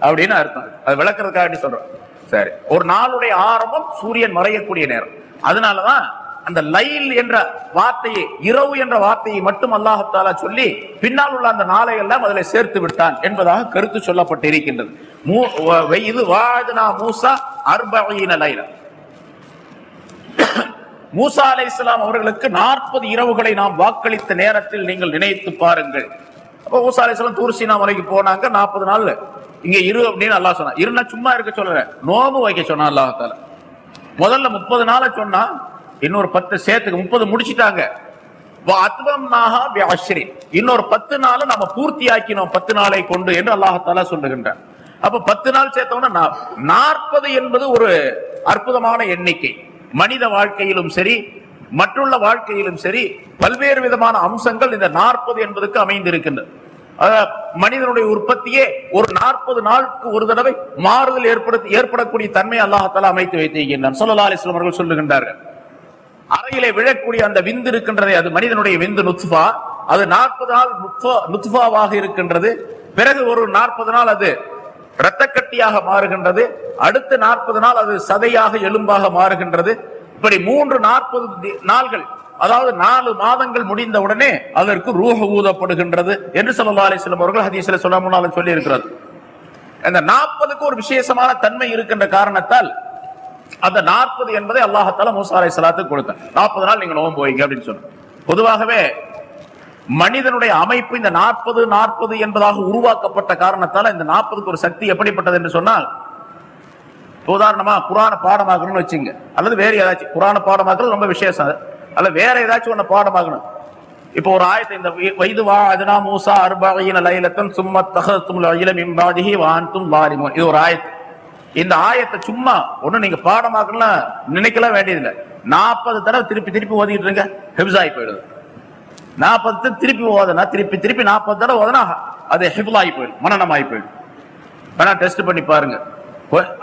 அப்படின்னு அர்த்தம். அது விளக்குறதுக்காக சொல்றோம். சரி. ஒரு நாளுடைய ஆரம்பம் சூரியன் மறையக்கூடிய நேரம். அதனாலதான் அந்த லைல் என்ற வார்த்தையை இரவு என்ற வார்த்தையை மட்டும் அல்லாஹத்தாலா சொல்லி பின்னால் உள்ள அந்த நாளை எல்லாம் அதில் சேர்த்து விட்டான் என்பதாக கருத்து சொல்லப்பட்டு இருக்கின்றது மூ- வ- இது வாஜனா மூசா அர்பீன லைலா. [coughs] மூசா அலை இஸ்லாம் அவர்களுக்கு நாற்பது இரவுகளை நாம் வாக்களித்த நேரத்தில் நீங்கள் நினைத்து பாருங்கள். அப்போ மூசா அலை இஸ்லாம் தூர்சீனா மலைக்கு போனாங்க நாற்பது நாள் இங்க இரு அப்படின்னு அல்லாஹ் சொன்னா இருந்தா சும்மா இருக்க சொல்லல. நோம்பு வைக்க சொன்னா அல்லாஹால முதல்ல முப்பது நாளை சொன்னா இன்னொரு பத்து சேர்த்துக்கு முப்பது முடிச்சிட்டாங்க. இன்னொரு பத்து நாள் நம்ம பூர்த்தி ஆக்கினோம் பத்து நாளை கொண்டு என்று அல்லாஹாலா சொல்லுகின்றார் அப்ப பத்து நாள் சேர்த்தோம்னா நாற்பது என்பது ஒரு அற்புதமான எண்ணிக்கை. மனித வாழ்க்கையிலும் சரி மற்றுள்ள வாழ்க்கையிலும் சரி பல்வேறு விதமான அம்சங்கள் இந்த நாற்பது என்பதற்கு அமைந்திருக்கின்றது. அதாவது மனிதனுடைய உற்பத்தியே ஒரு நாற்பது நாளுக்கு ஒரு தடவை மாறுதல் ஏற்படுத்தி ஏற்படக்கூடிய தன்மை அல்லாஹால அமைத்து வைத்திருக்கின்றான். சொல்லலா அலிஸ்லாம் அவர்கள் சொல்லுகின்றார்கள். அறையிலே விழக்கூடிய அந்த விந்து இருக்கின்றதே அது மனிதனுடைய விந்து நுத்ஃபா. அது நாற்பது நாள் நுத்ஃபா- நுத்ஃபாவாக இருக்கின்றது. பிறகு ஒரு நாற்பது நாள் அது இரத்தக்கட்டியாக மாறுகின்றது. அடுத்த நாற்பது நாள் அது சதையாக எலும்பாக மாறுகின்றது. இப்படி மூன்று நாற்பது நாள்கள் அதாவது நாலு மாதங்கள் முடிந்த உடனே அதற்கு ரூஹ ஊதப்படுகின்றது என்று ஸல்லல்லாஹு அலைஹி அவர்கள் ஹதீஸ்ல சொல்ல முன்னாலும் சொல்லி இருக்கிறது அந்த நாற்பதுக்கு ஒரு விசேஷமான தன்மை இருக்கின்ற காரணத்தால் அந்த நாற்பது என்பதை அல்லாஹால மூசா அலை சலாத்துக்கு கொடுத்தேன். நாற்பது நாள் நீங்க நோம்பு வைங்க அப்படின்னு சொன்ன பொதுவாகவே மனிதனுடைய அமைப்பு இந்த நாற்பது நாற்பது என்பதாக உருவாக்கப்பட்ட காரணத்தால இந்த நாற்பதுக்கு ஒரு சக்தி எப்படிப்பட்டது என்று சொன்னால் உதாரணமா புராண பாடமாகணும்னு வச்சுங்க. அல்லது வேற ஏதாச்சும் புராண பாடமாக்குறது ரொம்ப விசேஷம் அல்ல வேற ஏதாச்சும் ஒண்ணு பாடமாகணும் இப்போ ஒரு ஆயத்தை இந்த வை- வைது வா அதுனா மூசா அர்பாயின லைலத்தன் சும்மா தகத்தும் இளம் இம்பாதிஹி வான்தும் வாரிமோன் இது ஒரு ஆயத்து. இந்த ஆயத்தை சும்மா ஒண்ணு நீங்க பாடமாக்கலாம் நினைக்கலாம் வேண்டியதில்லை. நாற்பது தடவை திருப்பி திருப்பி ஓதிக்கிட்டு இருங்க ஹெப்ஸ் ஆகி போயிடுது. நாற்பது திருப்பி ஓதனா திருப்பி திருப்பி நாற்பது தடவை ஓதனா அது ஹிஃபுல் ஆகி போயிடும் மனநம் ஆகி போயிடும். வேணா டெஸ்ட் பண்ணி பாருங்க.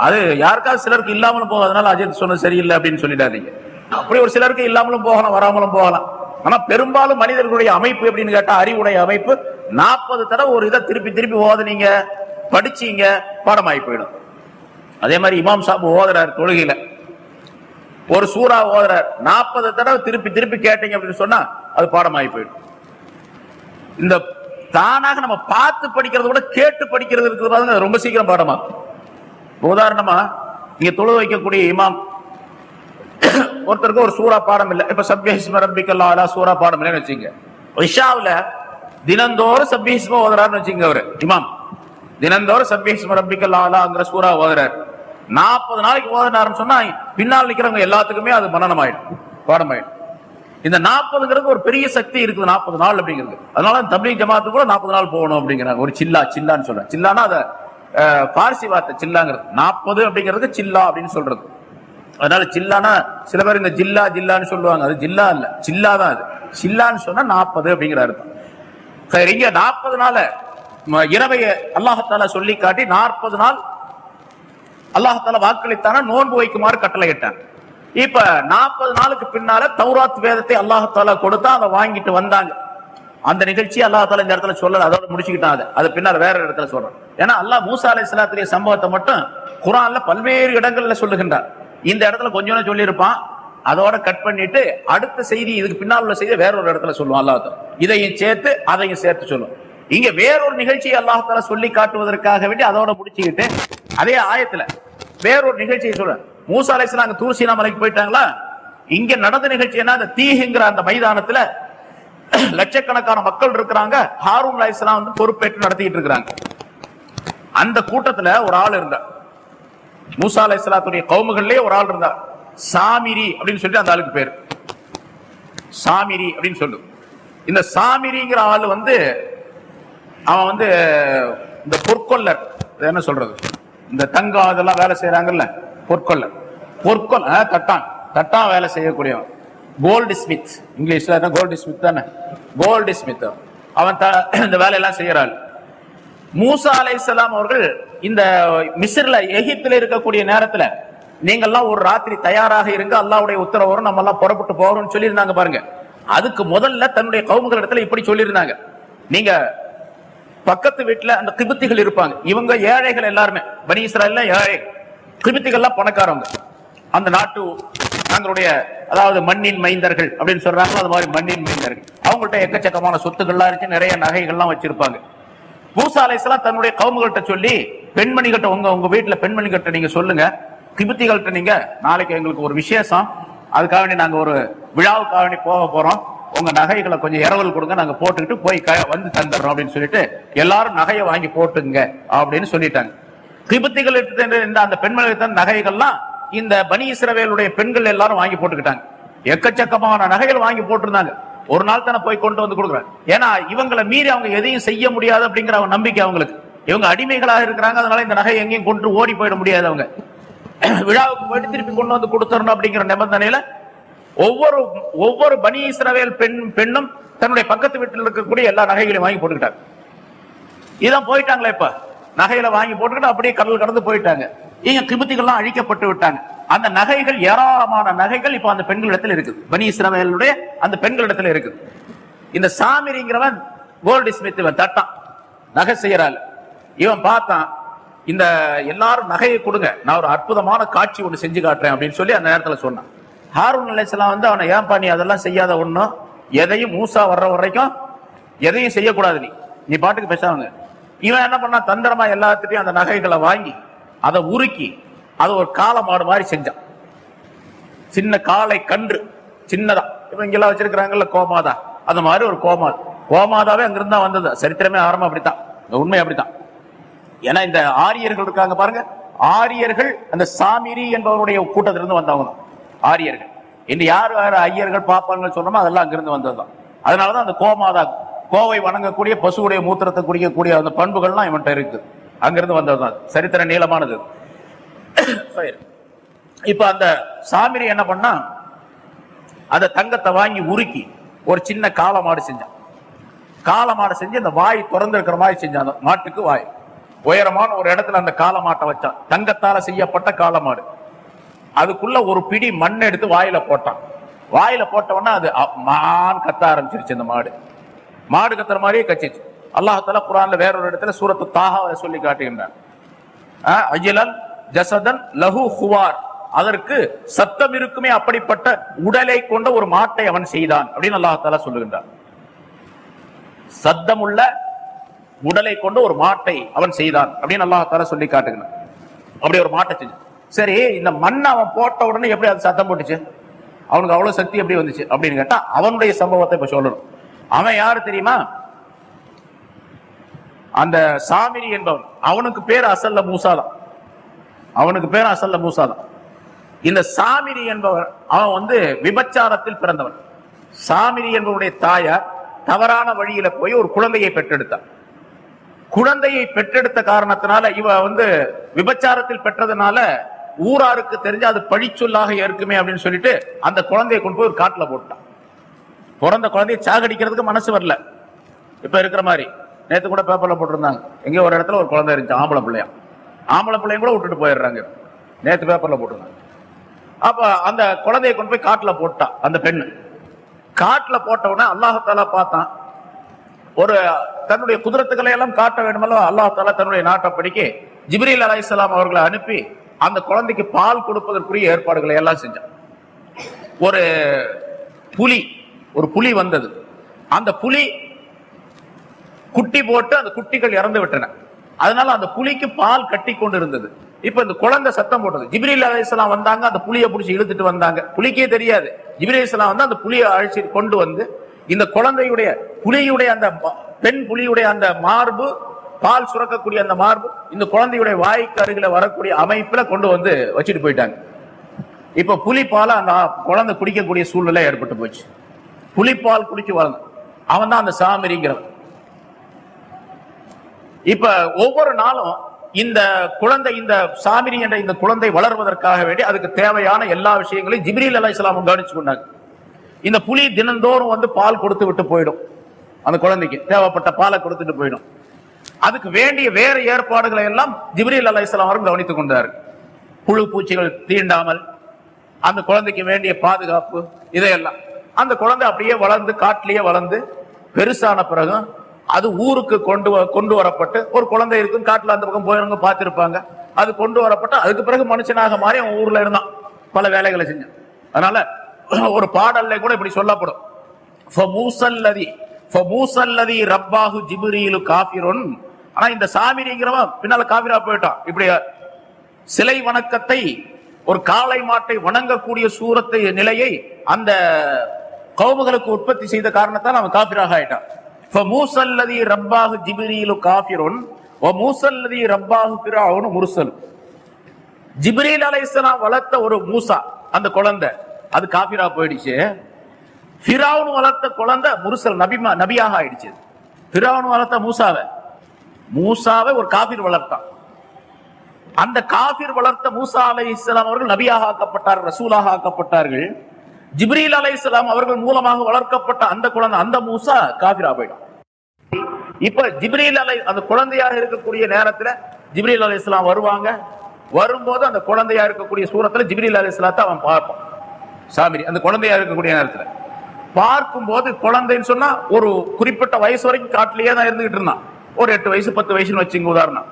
அது யாருக்காவது சிலருக்கு இல்லாமலும் போகும் அதனால அஜித் சொன்னது சரியில்லை அப்படின்னு சொல்லிடாதீங்க. அப்படி ஒரு சிலருக்கு இல்லாமலும் போகலாம் வராமலும் போகலாம். ஆனா பெரும்பாலும் மனிதர்களுடைய அமைப்பு எப்படின்னு கேட்டா அறிவுடைய அமைப்பு நாற்பது தடவை ஒரு இதை திருப்பி திருப்பி ஓதுனீங்க படிச்சீங்க பாடமாயி போயிடும். அதே மாதிரி இமாம் சாபு ஓதுறார் தொழுகையில. ஒரு சூறா ஓதுறார். நாற்பது தடவை திருப்பி திருப்பி கேட்டீங்க அப்படின்னு சொன்னா அது பாடமாயி போயிடும். இந்த தானாக நம்ம பார்த்து படிக்கிறத விட கேட்டு படிக்கிறது இருக்கிறது பாருங்க, ரொம்ப சீக்கிரம் பாடமா உதாரணமா நீங்க தொழுது வைக்கக்கூடிய இமாம் ஒருத்தருக்கு ஒரு சூறா பாடம் இல்லை. இப்ப சப்யஹிஸ்ம ரப்பிக்கல்லா சூறா பாடம் இல்லைன்னு வச்சுங்க. இஷாவுல தினந்தோறும் சப்யஹிஸ்ம ஓதுறாருன்னு வச்சுங்க அவரு இமாம். தினந்தோறும் சப்யஹிஸ்ம ரப்பிக்கல்லாங்கிற சூறா ஓதுறாரு. நாற்பது நாளைக்கு ஓதுனாருன்னு சொன்னா பின்னால் நிக்கிறவங்க எல்லாத்துக்குமே அது மனநம் ஆயிடும் பாடம் ஆயிடும் இந்த நாற்பதுங்கிறது ஒரு பெரிய சக்தி இருக்குது நாற்பது நாள் அப்படிங்கிறது. அதனால தமிழ் ஜமாத்து கூட நாற்பது நாள் போகணும் அப்படிங்கிறாங்க. ஒரு சில்லா சில்லான்னு சொல்றேன் சில்லானா அத பார்சி வார்த்தை சில்லாங்கிறது. நாற்பது அப்படிங்கிறது சில்லா அப்படின்னு சொல்றது. அதனால சில்லானா சில பேர் இந்த ஜில்லா ஜில்லான்னு சொல்லுவாங்க. அது ஜில்லா இல்ல சில்லா தான் அது. சில்லான்னு சொன்னா நாற்பது அப்படிங்கிற அர்த்தம். சரி இங்க நாற்பது நாள இரவைய அல்லாஹத்தால சொல்லி காட்டி நாற்பது நாள் அல்லாஹால வாக்களித்தான? நோன்பு வைக்குமாறு கட்டளையிட்டான். இப்ப நாற்பது நாளுக்கு பின்னால தௌராத் வேதத்தை அல்லாஹால கொடுத்தா அதை வாங்கிட்டு வந்தாங்க. அந்த நிகழ்ச்சி அல்லாஹால இந்த இடத்துல சொல்லல அதோட முடிச்சுக்கிட்டான் அதை அது பின்னால வேற இடத்துல சொல்றோம் ஏன்னா அல்லாஹ் மூசா அலை இஸ்லாத்துடைய சம்பவத்தை மட்டும் குரான்ல பல்வேறு இடங்கள்ல சொல்லுகின்றார். இந்த இடத்துல கொஞ்சம் சொல்லியிருப்பான். அதோட கட் பண்ணிட்டு அடுத்த செய்தி இதுக்கு பின்னால் உள்ள செய்தி வேற ஒரு இடத்துல சொல்லுவான் அல்லாஹால இதையும் சேர்த்து அதையும் சேர்த்து சொல்லும். இங்க வேறொரு நிகழ்ச்சியை அல்லாஹால சொல்லி காட்டுவதற்காக வேண்டி அதோட முடிச்சுக்கிட்டு அதே ஆயத்துல வேறொரு நிகழ்ச்சியை சொல்ற மூசா அலைஸ்லாம் அங்க மலைக்கு போயிட்டாங்களா? இங்க நடந்த நிகழ்ச்சி என்ன? அந்த தீஹுங்கிற அந்த மைதானத்துல [clears throat] லட்சக்கணக்கான மக்கள் இருக்கிறாங்க. ஹாரூன் அலைஸ்லாம் வந்து பொறுப்பேற்று நடத்திட்டு இருக்கிறாங்க. அந்த கூட்டத்துல ஒரு ஆள் இருந்தார். மூசா அலைஹிஸ்ஸலாத்துடைய கவுமுகள்லயே ஒரு ஆள் இருந்தார். சாமிரி அப்படின்னு சொல்லி அந்த ஆளுக்கு பேர். சாமிரி அப்படின்னு சொல்லு. இந்த சாமிரிங்கிற ஆள் வந்து அவன் வந்து இந்த பொற்கொள்ளர் என்ன சொல்றது? இந்த தங்கம் அதெல்லாம் வேலை செய்யறாங்கல்ல பொற்கொள்ள பொற்கொல் ஆ, தட்டான். தட்டான் வேலை செய்யக்கூடியவன். கோல்டு ஸ்மித் இங்கிலீஷ்ல கோல்டு ஸ்மித் தானே? கோல்டு ஸ்மித் அவன் த- இந்த வேலையெல்லாம் செய்யறாள் மூசா அலைசலாம் அவர்கள் இந்த மிஸ்ர்ல எகிப்துல இருக்கக்கூடிய நேரத்துல நீங்கெல்லாம் ஒரு ராத்திரி தயாராக இருங்க அல்லாவுடைய உத்தரவரும் நம்ம எல்லாம் புறப்பட்டு போறோம்னு சொல்லியிருந்தாங்க பாருங்க. அதுக்கு முதல்ல தன்னுடைய கவுமுகள் இடத்துல இப்படி சொல்லியிருந்தாங்க. நீங்க பக்கத்து வீட்டுல அந்த கிபித்திகள் இருப்பாங்க. இவங்க ஏழைகள் எல்லாருமே. பனி இஸ்ராயல்ல ஏழை. கிபித்திகள்லாம் பணக்காரவங்க. அந்த நாட்டு தங்களுடைய அதாவது மண்ணின் மைந்தர்கள் அப்படின்னு சொல்றாங்க அது மாதிரி மண்ணின் மைந்தர்கள். அவங்கள்ட்ட எக்கச்சக்கமான சொத்துக்கள்லாம் இருக்கு நிறைய நகைகள்லாம் வச்சிருப்பாங்க. மூசா தன்னுடைய கவுமுகள்கிட்ட சொல்லி பெண்மணிகிட்ட உங்க உங்க வீட்டுல பெண்மணிகிட்ட நீங்க சொல்லுங்க. கிபித்திகள்கிட்ட நீங்க நாளைக்கு எங்களுக்கு ஒரு விசேஷம். அதுக்காக வேண்டி நாங்க ஒரு விழாவுக்காக வேண்டி போக போறோம். உங்க நகைகளை கொஞ்சம் இரவல் கொடுங்க நாங்க போட்டுக்கிட்டு போய் க- வந்து தந்துடுறோம் அப்படின்னு சொல்லிட்டு எல்லாரும் நகையை வாங்கி போட்டுங்க அப்படின்னு சொல்லிட்டாங்க. கிபத்திகள் இருந்த அந்த பெண்மணிகள் தந்த நகைகள்லாம் இந்த பனி இஸ்ரவேலுடைய பெண்கள் எல்லாரும் வாங்கி போட்டுக்கிட்டாங்க. எக்கச்சக்கமான நகைகள் வாங்கி போட்டிருந்தாங்க. ஒரு நாள் தானே போய் கொண்டு வந்து கொடுக்குறாங்க. ஏன்னா இவங்களை மீறி அவங்க எதையும் செய்ய முடியாது அப்படிங்கிற அவங்க நம்பிக்கை அவங்களுக்கு. இவங்க அடிமைகளாக இருக்கிறாங்க அதனால இந்த நகை எங்கேயும் கொண்டு ஓடி போயிட முடியாது அவங்க. விழாவுக்கு போயிட்டு திருப்பி கொண்டு வந்து கொடுத்துடணும் அப்படிங்கிற நிபந்தனையில ஒவ்வொரு ஒவ்வொரு பனி இஸ்ரவேல் பெண் பெண்ணும் தன்னுடைய பக்கத்து வீட்டில் இருக்கக்கூடிய எல்லா நகைகளையும் வாங்கி போட்டுக்கிட்டாங்க. இதான் போயிட்டாங்களே இப்ப. நகைகளை வாங்கி போட்டுக்கிட்டு அப்படியே கடல் கடந்து போயிட்டாங்க. இங்க கிபத்திகள்லாம் அழிக்கப்பட்டு விட்டாங்க. அந்த நகைகள் ஏராளமான நகைகள் இப்ப அந்த பெண்களிடத்தில் இருக்குது. பனி இஸ்ரவேலுடைய அந்த பெண்களிடத்தில் இருக்குது. இந்த சாமிரிங்கிறவன் கோல்டு ஸ்மித் இவன் தட்டான். நகை செய்யறாள். இவன் பார்த்தான் இந்த எல்லாரும் நகையை கொடுங்க. நான் ஒரு அற்புதமான காட்சி ஒன்று செஞ்சு காட்டுறேன் அப்படின்னு சொல்லி அந்த நேரத்துல சொன்னான். ஹாரூன் அலையாம் வந்து அவனை ஏன்பா நீ அதெல்லாம் செய்யாத ஒன்றும் எதையும் மூசா வர்ற வரைக்கும் எதையும் செய்யக்கூடாது நீ. நீ பாட்டுக்கு பேசாமங்க இவன் என்ன பண்ணா தந்திரமா எல்லாத்துட்டையும் அந்த நகைகளை வாங்கி அதை உருக்கி அதை ஒரு காளை மாடு மாதிரி செஞ்சான். சின்ன காளை கன்று சின்னதா. இப்ப இங்கெல்லாம் வச்சிருக்கிறாங்கல்ல கோமாதா. அந்த மாதிரி ஒரு கோமாது கோமாதாவே அங்கிருந்தா வந்தது. சரித்திரமே ஆரம்பம் அப்படித்தான். இந்த உண்மை அப்படித்தான். ஏன்னா இந்த ஆரியர்கள் இருக்காங்க பாருங்க. ஆரியர்கள் அந்த சாமிரி என்பவருடைய கூட்டத்திலிருந்து வந்தவங்க. தான் ஆரியர்கள். இன்று யார் யார் ஐயர்கள் பாப்பாங்கன்னு சொன்னோமோ அதெல்லாம் அங்கிருந்து வந்தது தான் அதனால தான் அந்த கோமாதா கோவை வணங்கக்கூடிய பசுவுடைய மூத்திரத்தை குடிக்கக்கூடிய அந்த பண்புகள்லாம் இவன்கிட்ட இருக்குது அங்கிருந்து வந்ததுதான். சரித்திர நீளமானது. இப்போ இப்ப அந்த சாமிரி என்ன பண்ணா அந்த தங்கத்தை வாங்கி உருக்கி ஒரு சின்ன காளை மாடு செஞ்சான். காலமாடு செஞ்சு அந்த வாய் திறந்துருக்கிற மாதிரி செஞ்சான். மாட்டுக்கு வாய். உயரமான ஒரு இடத்துல அந்த காலமாட்டை வச்சான். தங்கத்தால செய்யப்பட்ட காலமாடு அதுக்குள்ள ஒரு பிடி மண் எடுத்து வாயில போட்டான். வாயில போட்ட உடனே அது மான் கத்த ஆரம்பிச்சிருச்சு அந்த மாடு. மாடு கத்துற மாதிரியே கச்சிச்சு. அல்லாஹால குரான்ல வேற ஒரு இடத்துல சூரத்து தாகாவை சொல்லி காட்டுகின்றான் அஹ், ஜசதன் லஹு ஹுவார். அதற்கு சத்தம் இருக்குமே அப்படிப்பட்ட உடலை கொண்ட ஒரு மாட்டை அவன் செய்தான் அப்படின்னு அல்லாஹால சொல்லுகின்றான் சத்தம் உள்ள உடலை கொண்ட ஒரு மாட்டை அவன் செய்தான் அப்படின்னு அல்லாஹால சொல்லி காட்டுகிறான் அப்படி ஒரு மாட்டை செஞ்சு. சரி இந்த மண்ணை அவன் போட்ட உடனே எப்படி அது சத்தம் போட்டுச்சு? அவனுக்கு அவ்வளவு சக்தி எப்படி வந்துச்சு அப்படின்னு கேட்டா அவனுடைய சம்பவத்தை இப்ப சொல்லணும். அவன் யாரு தெரியுமா? அந்த சாமிரி என்பவன். அவனுக்கு பேர் அசல்ல மூசாதான். அவனுக்கு பேர் அசல்ல மூசாதான். இந்த சாமிரி என்பவன் அவன் வந்து விபச்சாரத்தில் பிறந்தவன். சாமிரி என்பவனுடைய தாயார் தவறான வழியில போய் ஒரு குழந்தையை பெற்றெடுத்தான். குழந்தையை பெற்றெடுத்த காரணத்தினால இவ வந்து விபச்சாரத்தில் பெற்றதுனால ஊராருக்கு தெரிஞ்சு அது பழிச்சொல்லாக இருக்குமே அப்படின்னு சொல்லிட்டு அந்த குழந்தையை கொண்டு போய் ஒரு காட்டில் போட்டான். பிறந்த குழந்தைய சாகடிக்கிறதுக்கு மனசு வரல. இப்போ இருக்கிற மாதிரி. நேற்று கூட பேப்பரில் போட்டிருந்தாங்க. எங்கேயோ ஒரு இடத்துல ஒரு குழந்தை இருந்துச்சு ஆம்பளை பிள்ளையா. ஆம்பளை பிள்ளையும் கூட விட்டுட்டு போயிடுறாங்க. நேற்று பேப்பரில் போட்டிருந்தாங்க. அப்போ அந்த குழந்தையை கொண்டு போய் காட்டில் போட்டான் அந்த பெண்ணு. காட்டில் போட்டவுடனே உடனே அல்லாஹாலா பார்த்தான். ஒரு தன்னுடைய குதிரத்துக்களை எல்லாம் காட்ட வேண்டுமல்ல அல்லாஹாலா தன்னுடைய நாட்டை படிக்க ஜிப்ரீல் அலையாம் அவர்களை அனுப்பி அந்த குழந்தைக்கு பால் கொடுப்பதற்குரிய ஏற்பாடுகளை எல்லாம் செஞ்சான். ஒரு புலி ஒரு புலி வந்தது. அந்த புலி குட்டி போட்டு அந்த குட்டிகள் இறந்து விட்டன. அதனால அந்த புலிக்கு பால் கட்டி கொண்டு இருந்தது இப்ப இந்த குழந்தை சத்தம் போட்டது. ஜிப்ரீல் அலிஸ்லாம் வந்தாங்க அந்த புலியை பிடிச்சி இழுத்துட்டு வந்தாங்க. புலிக்கே தெரியாது. ஜிப்ரி அலிஸ்லாம் வந்து அந்த புலியை அழைச்சி கொண்டு வந்து இந்த குழந்தையுடைய புலியுடைய அந்த பெண் புலியுடைய அந்த மார்பு பால் சுரக்கக்கூடிய அந்த மார்பு இந்த குழந்தையுடைய வாய்க்கு அருகில வரக்கூடிய அமைப்புல கொண்டு வந்து வச்சுட்டு போயிட்டாங்க. இப்ப புலிப்பால அந்த குழந்தை குடிக்கக்கூடிய சூழ்நிலை ஏற்பட்டு போச்சு. புலிப்பால் குடிச்சு வளர்ந்தான். அவன் தான் அந்த சாமிரிங்கிறவன். இப்ப ஒவ்வொரு நாளும் இந்த குழந்தை இந்த சாமிரி என்ற இந்த குழந்தை வளர்வதற்காக வேண்டி அதுக்கு தேவையான எல்லா விஷயங்களையும் ஜிப்ரீல் அலைஹிஸ்ஸலாம் கவனிச்சு கொண்டாங்க இந்த புலி தினந்தோறும் வந்து பால் கொடுத்து விட்டு போயிடும். அந்த குழந்தைக்கு தேவைப்பட்ட பாலை கொடுத்துட்டு போயிடும். அதுக்கு வேண்டிய வேற ஏற்பாடுகளை எல்லாம் ஜிப்ரீல் அலைஹிஸ்ஸலாம் அவர்கள் கவனித்துக் கொண்டார். புழு பூச்சிகள் தீண்டாமல் அந்த குழந்தைக்கு வேண்டிய பாதுகாப்பு இதையெல்லாம். அந்த குழந்தை அப்படியே வளர்ந்து காட்டிலேயே வளர்ந்து பெருசான பிறகு அது ஊருக்கு கொண்டு வ- கொண்டு வரப்பட்டு ஒரு குழந்தை இருக்கும் காட்டுல அந்த பக்கம் போயிருங்க பார்த்திருப்பாங்க. அது கொண்டு வரப்பட்டு அதுக்கு பிறகு மனுஷனாக மாறி அவன் ஊர்ல இருந்தான். பல வேலைகளை செஞ்சான். அதனால ஒரு பாடல்ல கூட இப்படி சொல்லப்படும். மூசல்லதி ஃபமூசல்லதி ரப்பாஹு ஜிபிரியிலு காஃபிருன் ஆனா இந்த சாமிரிங்கிறவன் பின்னால காபிரா போயிட்டான் இப்படி சிலை வணக்கத்தை ஒரு காளை மாட்டை வணங்கக்கூடிய சூரத்தை நிலையை அந்த கௌமுகளுக்கு உற்பத்தி செய்த காரணத்தால் அவன் காபிராக ஆயிட்டான். மூசல்லதி ரப்பாஹு ஜிபிரியிலு காபிருன் ஓ மூசல்லதி ரப்பாஹு பிராவுன் முருசல் ஜிப்ரீல் அலைஹிஸ்ஸலாம் வளர்த்த ஒரு மூசா அந்த குழந்தை. அது காபிரா போயிடுச்சு. ஃபிரௌன் வளர்த்த குழந்தை முருசல் நபிமா நபியாக ஆயிடுச்சு. ஃபிரௌன் வளர்த்த மூசாவை. மூசாவை ஒரு காபிர் வளர்த்தான். அந்த காபிர் வளர்த்த மூசா அலை இஸ்லாம் அவர்கள் நபியாக ஆக்கப்பட்டார் ரசூலாக ஆக்கப்பட்டார்கள். ஜிப்ரீல் அலை இஸ்லாம் அவர்கள் மூலமாக வளர்க்கப்பட்ட அந்த குழந்தை அந்த மூசா காபிரா போயிடும். இப்ப ஜிப்ரீல் அலை அந்த குழந்தையாக இருக்கக்கூடிய நேரத்துல ஜிப்ரீல் அலை இஸ்லாம் வருவாங்க. வரும்போது அந்த குழந்தையா இருக்கக்கூடிய சூரத்துல ஜிப்ரீல் அலை இஸ்லாத்தை அவன் பார்ப்பான். சாமிரி அந்த குழந்தையா இருக்கக்கூடிய நேரத்துல. பார்க்கும்போது குழந்தைன்னு சொன்னா ஒரு குறிப்பிட்ட வயசு வரைக்கும் காட்டிலேயே தான் இருந்துகிட்டு இருந்தான். ஒரு எட்டு வயசு பத்து வயசுன்னு வச்சுங்க உதாரணம்.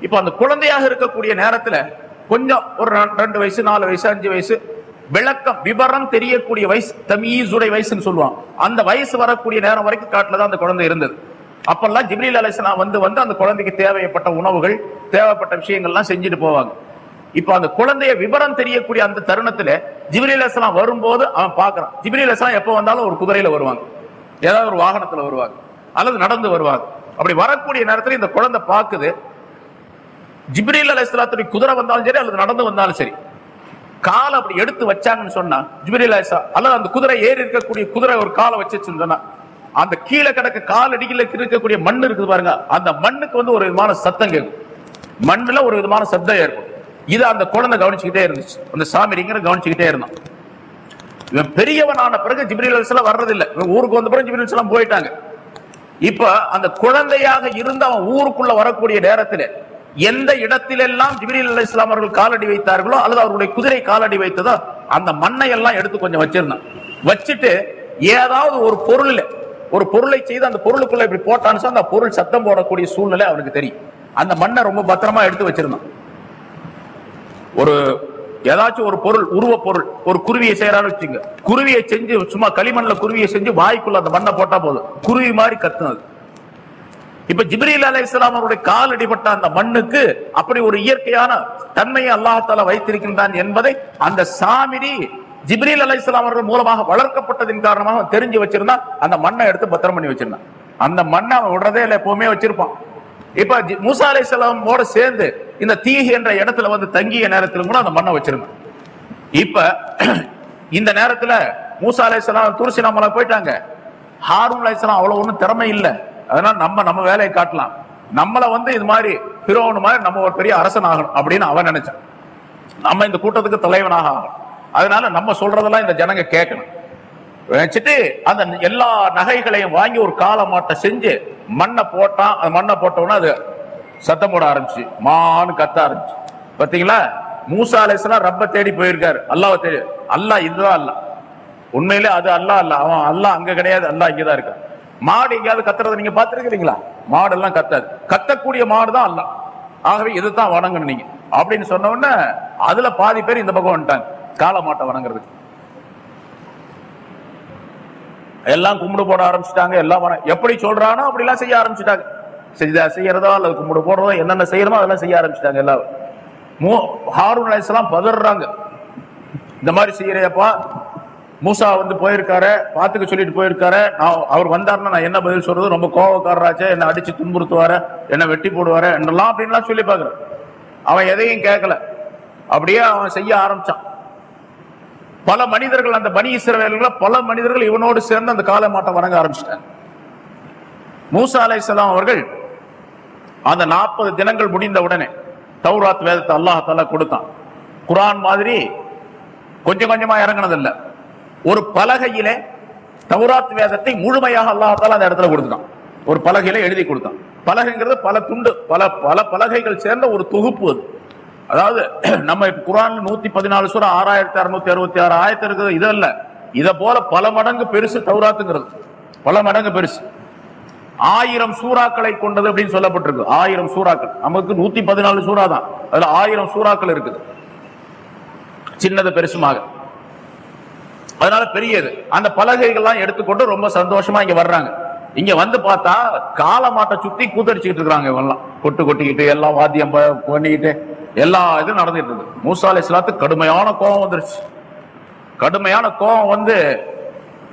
இப்ப அந்த குழந்தையாக இருக்கக்கூடிய நேரத்துல கொஞ்சம் ஒரு ரெண்டு- வயசு நாலு வயசு அஞ்சு வயசு விளக்கம் விவரம் தெரியக்கூடிய வயசு தமீசுடைய வயசுன்னு சொல்லுவான். அந்த வயசு வரக்கூடிய நேரம் வரைக்கும் காட்டுல தான் அந்த குழந்தை இருந்தது. அப்பெல்லாம் ஜிப்ரீல் அலைஹிஸ்ஸலாம் வந்து வந்து அந்த குழந்தைக்கு தேவைப்பட்ட உணவுகள் தேவைப்பட்ட விஷயங்கள்லாம் செஞ்சுட்டு போவாங்க. இப்ப அந்த குழந்தைய விவரம் தெரியக்கூடிய அந்த தருணத்துல ஜிப்ரீல் வரும்போது அவன் பாக்குறான் ஜிப்ரீல் அலைஹிஸ்ஸலாம் எப்ப வந்தாலும் ஒரு குதிரையில வருவாங்க. ஏதாவது ஒரு வாகனத்துல வருவாங்க. அல்லது நடந்து வருவாங்க. அப்படி வரக்கூடிய நேரத்துல இந்த குழந்தை பார்க்குது. ஜிப்ரீல் அலிஸ்லாத்துடைய குதிரை வந்தாலும் சரி அல்லது நடந்து வந்தாலும் சரி. காலை அப்படி எடுத்து வச்சாங்கன்னு சொன்னா ஜிப்ரீல் அலிஸ்லா அல்லது அந்த குதிரை ஏறி இருக்கக்கூடிய குதிரை ஒரு காலை வச்சுச்சுன்னு சொன்னா அந்த கீழே கிடக்க கால் அடிக்கல இருக்கக்கூடிய மண் இருக்குது பாருங்க அந்த மண்ணுக்கு வந்து ஒரு விதமான சத்தம் கேட்கும். மண்ணுல ஒரு விதமான சத்தம் ஏற்படும். இதை அந்த குழந்தை கவனிச்சுக்கிட்டே இருந்துச்சு. அந்த சாமிரிங்கிற கவனிச்சுக்கிட்டே இருந்தான். இவன் ஆன பிறகு ஜிப்ரீல் அலிஸ்லாம் வர்றதில்லை. இவன் ஊருக்கு வந்த பிறகு ஜிப்ரீல் அலிஸ்லாம் போயிட்டாங்க. இப்ப அந்த குழந்தையாக இருந்து அவன் ஊருக்குள்ள வரக்கூடிய நேரத்தில் எந்த இடத்திலெல்லாம் ஜிப்ரீல் அலி இஸ்லாம் அவர்கள் காலடி வைத்தார்களோ அல்லது அவருடைய குதிரை காலடி வைத்ததோ அந்த மண்ணை எல்லாம் எடுத்து கொஞ்சம் வச்சிருந்தான். வச்சுட்டு ஏதாவது ஒரு பொருள் ஒரு பொருளை செய்து அந்த பொருளுக்குள்ள இப்படி போட்டான்னு சொன்னா அந்த பொருள் சத்தம் போடக்கூடிய சூழ்நிலை அவனுக்கு தெரியும். அந்த மண்ணை ரொம்ப பத்திரமா எடுத்து வச்சிருந்தான். ஒரு ஏதாச்சும் ஒரு பொருள் உருவ பொருள் ஒரு குருவியை செய்யறான்னு வச்சுங்க. குருவியை செஞ்சு சும்மா களிமண்ல குருவியை செஞ்சு வாய்க்குள்ள அந்த மண்ணை போட்டா போதும். குருவி மாதிரி கத்துனது இப்ப ஜிப்ரீல் அலை இஸ்லாம் அவருடைய கால் அடிபட்ட அந்த மண்ணுக்கு அப்படி ஒரு இயற்கையான தன்மையை அல்லாஹால வைத்திருக்கின்றான் என்பதை அந்த சாமிரி ஜிப்ரீல் அலை இஸ்லாம் அவர்கள் மூலமாக வளர்க்கப்பட்டதின் காரணமாக தெரிஞ்சு வச்சிருந்தான். அந்த மண்ணை எடுத்து பத்திரம் பண்ணி வச்சிருந்தான். அந்த மண்ணை அவன் விடுறதே இல்லை எப்பவுமே வச்சிருப்பான். இப்ப ஜி- மூசா அலை சலாமோட சேர்ந்து இந்த தீஹ் என்ற இடத்துல வந்து தங்கிய நேரத்தில் கூட அந்த மண்ணை வச்சிருந்தோம் இப்ப [clears throat] இந்த நேரத்துல மூசா அலை சலாம் துருசினா மலை போயிட்டாங்க. ஹாரூன் அலை சலாம் அவ்வளவு ஒண்ணும் திறமை இல்லை. அதனால நம்ம நம்ம வேலையை காட்டலாம். நம்மளை வந்து இது மாதிரி ஹீரோனு மாதிரி நம்ம ஒரு பெரிய அரசன் ஆகணும் அப்படின்னு அவன் நினைச்சான். நம்ம இந்த கூட்டத்துக்கு தலைவனாக ஆகணும். அதனால நம்ம சொல்றதெல்லாம் இந்த ஜனங்க கேட்கணும். வச்சுட்டு அந்த எல்லா நகைகளையும் வாங்கி ஒரு கால மாட்டை செஞ்சு மண்ணை போட்டான் அந்த மண்ணை போட்ட உடனே அது சத்தம் போட ஆரம்பிச்சு. மான்னு கத்த ஆரம்பிச்சு. பார்த்தீங்களா மூசா அலைசலாம் ரப்ப தேடி போயிருக்காரு. அல்லாவை தேடி. அல்லாஹ் இதுதான் அல்ல உண்மையிலே அது அல்லாஹ் அல்ல அவன் அல்லா அங்க கிடையாது. அல்லா இங்கதான் இருக்கான். மாடு எங்கேயாவது கத்துறதை நீங்க பாத்துருக்கீங்களா மாடு எல்லாம் கத்தாது. கத்தக்கூடிய மாடு தான் அல்ல ஆகவே இதுதான் வணங்கணும் நீங்க. அப்படின்னு சொன்ன உடனே அதுல பாதி பேர் இந்த பக்கம் வந்துட்டாங்க. காளை மாட்டை வணங்குறதுக்கு. எல்லாம் கும்பிடு போட ஆரம்பிச்சிட்டாங்க எல்லாம் எப்படி சொல்றானோ அப்படிலாம் செய்ய ஆரம்பிச்சிட்டாங்க. செஞ்சா செய்யறதோ அல்லது கும்பிடு போடுறதோ என்னென்ன செய்யணுமோ அதெல்லாம் செய்ய ஆரம்பிச்சிட்டாங்க எல்லாரும். மூ- ஹாரூன் அலைஹிஸ்ஸலாம் பதறாங்க. இந்த மாதிரி செய்யறையப்பா மூசா வந்து போயிருக்காரு பாத்துக்க சொல்லிட்டு போயிருக்காரு. நான் அவர் வந்தாருன்னா நான் என்ன பதில் சொல்றது? ரொம்ப கோவக்காரராச்சே என்னை அடிச்சு துன்புறுத்துவாரு என்னை வெட்டி போடுவாரு என்னெல்லாம் அப்படின்லாம் சொல்லி பாக்குறேன் அவன் எதையும் கேட்கல. அப்படியே அவன் செய்ய ஆரம்பிச்சான். பல மனிதர்கள் அந்த பனி இஸ்ரவேல்கள பல மனிதர்கள் இவனோடு சேர்ந்து அந்த கால மாட்டை வணங்க ஆரம்பிச்சிட்டாங்க. மூசா அலைஹிஸ்ஸலாம் அவர்கள் அந்த நாற்பது தினங்கள் முடிந்த உடனே தௌராத் வேதத்தை அல்லாஹால கொடுத்தான். குரான் மாதிரி கொஞ்சம் கொஞ்சமா இறங்கினதில்ல. ஒரு பலகையிலே தௌராத் வேதத்தை முழுமையாக அல்லாஹால அந்த இடத்துல கொடுத்தான் ஒரு பலகையில எழுதி கொடுத்தான். பலகைங்கிறது பல துண்டு பல பல பலகைகள் சேர்ந்த ஒரு தொகுப்பு அது. அதாவது [clears throat] நம்ம குரான் நூத்தி பதினாலு சூரா ஆறாயிரத்தி அறுநூத்தி அறுபத்தி ஆறு ஆயிரத்தி இருக்குது. இது இல்ல போல பல மடங்கு பெருசு தௌராத்துங்கிறது. பல மடங்கு பெருசு. ஆயிரம் சூறாக்களை கொண்டது அப்படின்னு சொல்லப்பட்டிருக்கு. ஆயிரம் சூறாக்கள். நமக்கு நூத்தி பதினாலு சூறா தான். அதுல ஆயிரம் சூறாக்கள் இருக்குது. சின்னது பெருசுமாக. அதனால பெரியது. அந்த பலகைகள்லாம் எடுத்துக்கொண்டு ரொம்ப சந்தோஷமா இங்க வர்றாங்க. இங்க வந்து பார்த்தா காலமாட்டை சுத்தி கூத்தடிச்சுக்கிட்டு இருக்கிறாங்க இவெல்லாம் கொட்டு கொட்டிக்கிட்டு எல்லாம் வாத்தியம் பண்ணிக்கிட்டு எல்லா இதுவும் நடந்துட்டு இருக்கு மூசா அலைஹிஸ்ஸலாத்துக்கு கடுமையான கோபம் வந்துருச்சு. கடுமையான கோபம் வந்து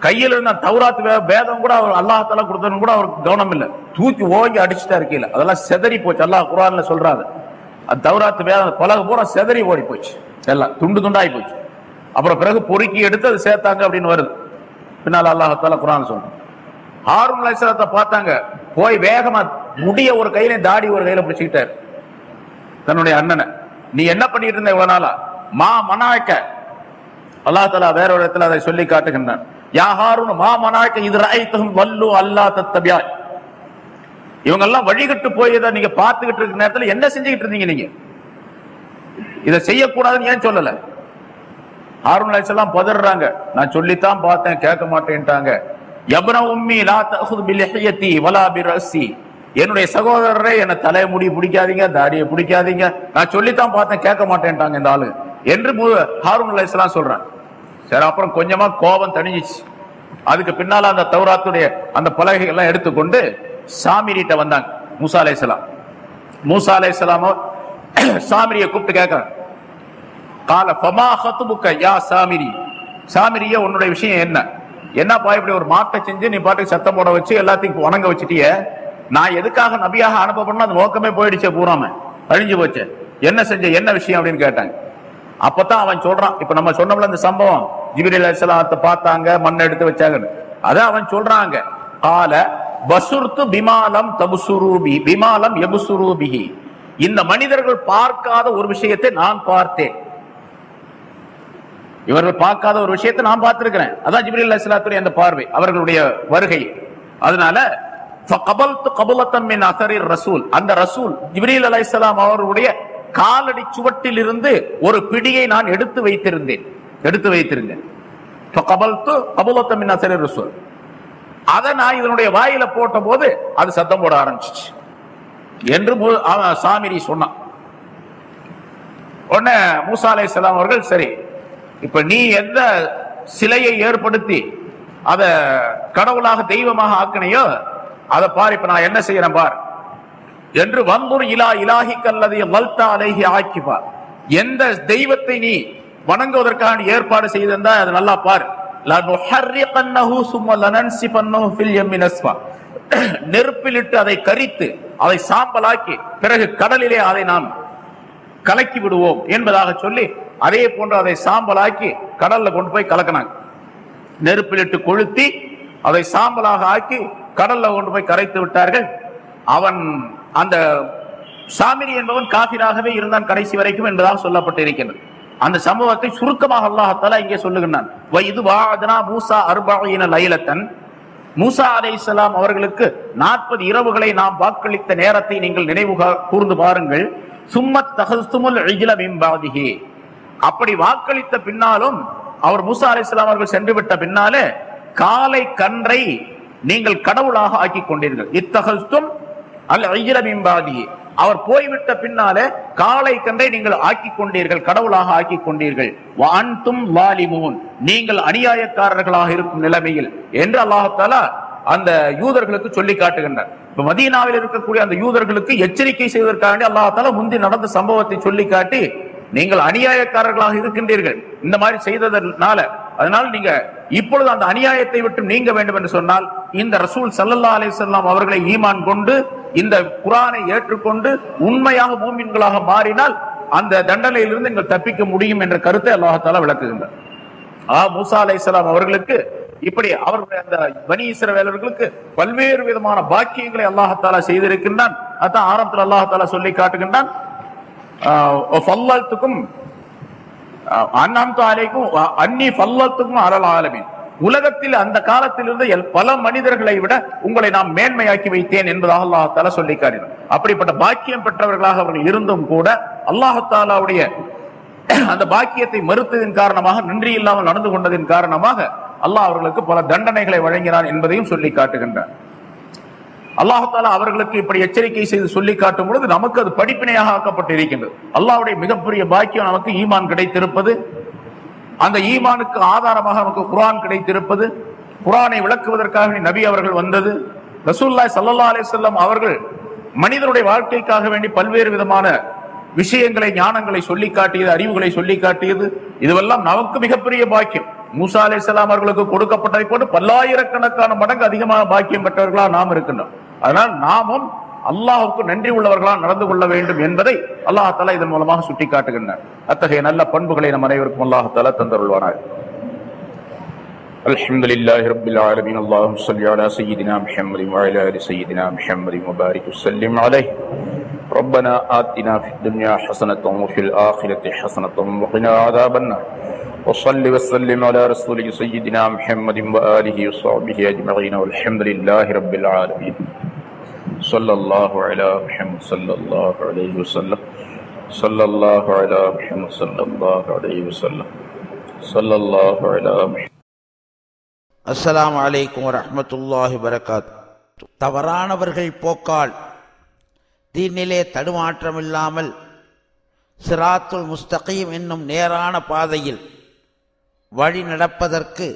கையில் இருந்த தௌராத்து வேதம் கூட அவர் அல்லாஹால கொடுத்தது கூட அவருக்கு கவனம் இல்லை தூக்கி ஓங்கி அடிச்சுட்டா கீழே அதெல்லாம் செதறி போச்சு. அல்லாஹ் குரான்ல சொல்றாரு அந்த தௌராத்து வேதம் பலக பூரா செதறி ஓடி போச்சு. எல்லாம் துண்டு துண்டாகி போச்சு. அப்புறம் பிறகு பொறுக்கி எடுத்து அது சேர்த்தாங்க அப்படின்னு வருது. பின்னால் அல்லாஹால குரான் சொல்றோம் ஹாரூன் அலைஹிஸ்ஸலாத்தை பார்த்தாங்க. போய் வேகமா முடிய ஒரு கையில தாடி ஒரு கையில பிடிச்சுக்கிட்டாரு. தன்னுடைய அண்ணனை. நீ என்ன பண்ணிட்டு இருந்த இவ்வளவு நாளா? மா மனாய்க்க. அல்லாஹ் தலா வேற ஒரு இடத்துல அதை சொல்லி காட்டுகின்றான். யா மா மனாக்க இது ராய்த்தஹும் வல்லு அல்லா தத்தபியாய். இவங்க எல்லாம் வழிகட்டு போய் இதை நீங்க பார்த்துக்கிட்டு இருக்கிற நேரத்துல என்ன செஞ்சுக்கிட்டு இருந்தீங்க நீங்க? இதை செய்யக்கூடாதுன்னு ஏன் சொல்லல? ஹாரூன் அலைஹிஸ்ஸலாம் பதறாங்க. நான் சொல்லித்தான் பார்த்தேன் கேட்க மாட்டேன்ட்டாங்க. யப்ன உம்மி லா தஅஹுது பிலிஹியதி வலா பிரஸி என்னுடைய சகோதரரே என்ன தலையை முடி பிடிக்காதீங்க தாடியை பிடிக்காதீங்க. நான் சொல்லித்தான் பார்த்தேன் கேட்க மாட்டேன்ட்டாங்க இந்த ஆளு. என்று மு- ஹாரூன் அலைஹிஸ்ஸலாம் சொல்றான் சரி அப்புறம் கொஞ்சமா கோபம் தணிஞ்சிச்சு. அதுக்கு பின்னால அந்த தௌராத்துடைய அந்த பலகைகள்லாம் எடுத்துக்கொண்டு சாமிரிட்ட வந்தாங்க மூசா அலைஹிஸ்ஸலாம் மூசா அலைஹிஸ்ஸலாமோ சாமிரியை கூப்பிட்டு கேட்கறாங்க கால ஃபமா ஹத்துபுக்க யா சாமிரி? சாமிரியே உன்னுடைய விஷயம் என்ன? என்னப்பா இப்படி ஒரு மாட்டை செஞ்சு நீ பாட்டுக்கு சத்தம் போட வச்சு எல்லாத்தையும் வணங்க வச்சுட்டியே? நான் எதுக்காக நபியாக அனுப்பப்படணும் அந்த நோக்கமே போயிடுச்சே பூராம. அழிஞ்சு போச்சு. என்ன செஞ்ச என்ன விஷயம் அப்படின்னு கேட்டாங்க. அப்பதான் அவன் சொல்றான். இப்ப நம்ம சொன்னோம்ல இந்த சம்பவம். ஜிபிரில் அலிஸ்லாத்தை பார்த்தாங்க மண் எடுத்து வச்சாங்கன்னு. அதான் அவன் சொல்றாங்க. கால பசுர்த்து பிமாலம் தபுசுரூபி பிமாலம் எபுசுரூபிகி இந்த மனிதர்கள் பார்க்காத ஒரு விஷயத்தை நான் பார்த்தேன். இவர்கள் பார்க்காத ஒரு விஷயத்தை நான் பார்த்திருக்கிறேன். அதான் ஜிபிரி அலிஸ்லாத்துடைய அந்த பார்வை அவர்களுடைய வருகை. அதனால அந்த ரசூல் ஜிப்ரீல் அலைசலாம் அவருடைய காலடி சுவட்டில் இருந்து ஒரு பிடியை நான் எடுத்து வைத்திருந்தேன். எடுத்து வைத்திருந்தேன். அதை நான் இதனுடைய வாயில போட்ட போது அது சத்தம் போட ஆரம்பிச்சிச்சு. என்று சாமிரி சொன்னான். உடனே மூசா அலை சலாம் அவர்கள் சரி இப்ப நீ எந்த சிலையை ஏற்படுத்தி அதை கடவுளாக தெய்வமாக ஆக்கினையோ அதை பார் இப்ப நான் என்ன செய்யறேன் பார்? என்று வந்தூர் இலா இலாஹி கல்லதை வல்தா அலைகி ஆக்கிப்பார் எந்த தெய்வத்தை நீ வணங்குவதற்காக நீ ஏற்பாடு செய்திருந்தா அது நல்லா பார். ஃபில் நெருப்பிலிட்டு அதை கரித்து அதை சாம்பலாக்கி பிறகு கடலிலே அதை நாம் கலக்கி விடுவோம் என்பதாக சொல்லி அதே போன்று அதை சாம்பலாக்கி கடல்ல கொண்டு போய் கலக்கினாங்க. நெருப்பிலிட்டு கொளுத்தி அதை சாம்பலாக ஆக்கி கடல்ல கொண்டு போய் கரைத்து விட்டார்கள். அவன் அந்த சாமிரி என்பவன் காபிராகவே இருந்தான் கடைசி வரைக்கும் என்பதாக சொல்லப்பட்டிருக்கின்றது. அந்த சம்பவத்தை சுருக்கமாக அல்லாஹத்தாலா இங்கே சொல்லுகின்றான். இது வாதனா மூசா அர்பாயின லைலத்தன். மூசா அலைஹிஸ்ஸலாம் அவர்களுக்கு நாற்பது இரவுகளை நாம் வாக்களித்த நேரத்தை நீங்கள் நினைவு கூர்ந்து பாருங்கள். சும்மத் தகஸ்துமுல் அப்படி வாக்களித்த பின்னாலும் அவர் மூசா அலைஹிஸ்ஸலாம் அவர்கள் சென்று விட்ட பின்னாலே காலை கன்றை நீங்கள் கடவுளாக ஆக்கிக் கொண்டீர்கள். இத்தகஸ்தும் அல் ஐஜ்ல மிம்பாதிஹி அவர் போய்விட்ட பின்னாலே காலை கன்றை நீங்கள் ஆக்கிக் கொண்டீர்கள் கடவுளாக ஆக்கிக் கொண்டீர்கள். வான்தும் வாலிமூன். நீங்கள் அநியாயக்காரர்களாக இருக்கும் நிலைமையில் என்று அல்லாஹாலா அந்த யூதர்களுக்கு சொல்லி காட்டுகின்றார். இப்ப மதீனாவில் இருக்கக்கூடிய அந்த யூதர்களுக்கு எச்சரிக்கை செய்வதற்காக அல்லாஹால முந்தி நடந்த சம்பவத்தை சொல்லி காட்டி நீங்கள் அநியாயக்காரர்களாக இருக்கின்றீர்கள். இந்த மாதிரி செய்ததனால அதனால் நீங்க இப்பொழுது அந்த அநியாயத்தை விட்டு நீங்க வேண்டும் என்று சொன்னால் இந்த ரசூல் சல்லல்லா அலிசல்லாம் அவர்களை ஈமான் கொண்டு இந்த குரானை ஏற்றுக்கொண்டு உண்மையாக மூமின்களாக மாறினால் அந்த தண்டனையிலிருந்து எங்கள் தப்பிக்க முடியும் என்ற கருத்தை அல்லாஹால விளக்குகின்றார் ஆ மூசா அலைஹிஸ்ஸலாம் அவர்களுக்கு இப்படி அவர்களுடைய அந்த பனி இஸ்ரவேலர்களுக்கு பல்வேறு விதமான பாக்கியங்களை அல்லாஹத்தாலா செய்திருக்கின்றான். அதான் ஆரம்பத்தில் அல்லாஹத்தாலா சொல்லி காட்டுகின்றான். அண்ணாம் அன்னி ஃபல்லத்துக்கும் அலல் உலகத்தில் அந்த காலத்திலிருந்து எல்- பல மனிதர்களை விட உங்களை நாம் மேன்மையாக்கி வைத்தேன் என்பதாக அல்லாஹால சொல்லி காட்டினார் அப்படிப்பட்ட பாக்கியம் பெற்றவர்களாக அவர்கள் இருந்தும் கூட அல்லாஹாலாவுடைய அந்த பாக்கியத்தை மறுத்ததின் காரணமாக நன்றி இல்லாமல் நடந்து கொண்டதின் காரணமாக அல்லாஹ் அவர்களுக்கு பல தண்டனைகளை வழங்கினான் என்பதையும் சொல்லி காட்டுகின்றார் அல்லாஹால அவர்களுக்கு இப்படி எச்சரிக்கை செய்து சொல்லி காட்டும் பொழுது நமக்கு அது படிப்பினையாக ஆக்கப்பட்டு இருக்கின்றது அல்லாவுடைய மிகப்பெரிய பாக்கியம் நமக்கு ஈமான் கிடைத்திருப்பது. அந்த ஈமானுக்கு ஆதாரமாக நமக்கு குரான் கிடைத்திருப்பது. குரானை விளக்குவதற்காக நபி அவர்கள் வந்தது. ரசூல்லாய் சல்லா அலைஹி வஸல்லம் அவர்கள் மனிதனுடைய வாழ்க்கைக்காக வேண்டி பல்வேறு விதமான விஷயங்களை ஞானங்களை சொல்லி காட்டியது அறிவுகளை சொல்லி காட்டியது. இதுவெல்லாம் நமக்கு மிகப்பெரிய பாக்கியம். மூசா அலைஹிஸ்ஸலாம் அவர்களுக்கு கொடுக்கப்பட்டதை போட்டு பல்லாயிரக்கணக்கான மடங்கு அதிகமாக பாக்கியம் பெற்றவர்களா நாம் இருக்கின்றோம் அதனால் நாமும் அல்லாஹ்வுக்கு நன்றி உள்ளவர்களா நடந்து கொள்ள வேண்டும் என்பதை அல்லாஹ் தஆலா இதன் மூலமாக சுட்டி காட்டுகின்றார் அத்தகைய நல்ல பண்புகளை நம் அனைவருக்கும் அல்லாஹ் தஆலா தந்தருள்வானாக الحمد لله رب العالمين اللهم صل على سيدنا محمد وعلى ال سيدنا محمد وبارك وسلم عليه ربنا آتنا في الدنيا حسنة وفي الآخرة حسنة وقنا عذاب النار وصل وسلم على رسولك سيدنا محمد وآله وصحبه أجمعين والحمد لله رب العالمين صلى الله على محمد صلى الله عليه وسلم صلى الله على محمد صلى الله عليه وسلم صلى الله على محمد அஸ்ஸலாமு அலைக்கும் வரஹ்மத்துல்லாஹி வரகாத் தவறானவர்கள் போக்கால் தீனிலே தடுமாற்றமில்லாமல் சிராத்துல் முஸ்தகீம் என்னும் நேரான பாதையில் வழி நடப்பதற்கு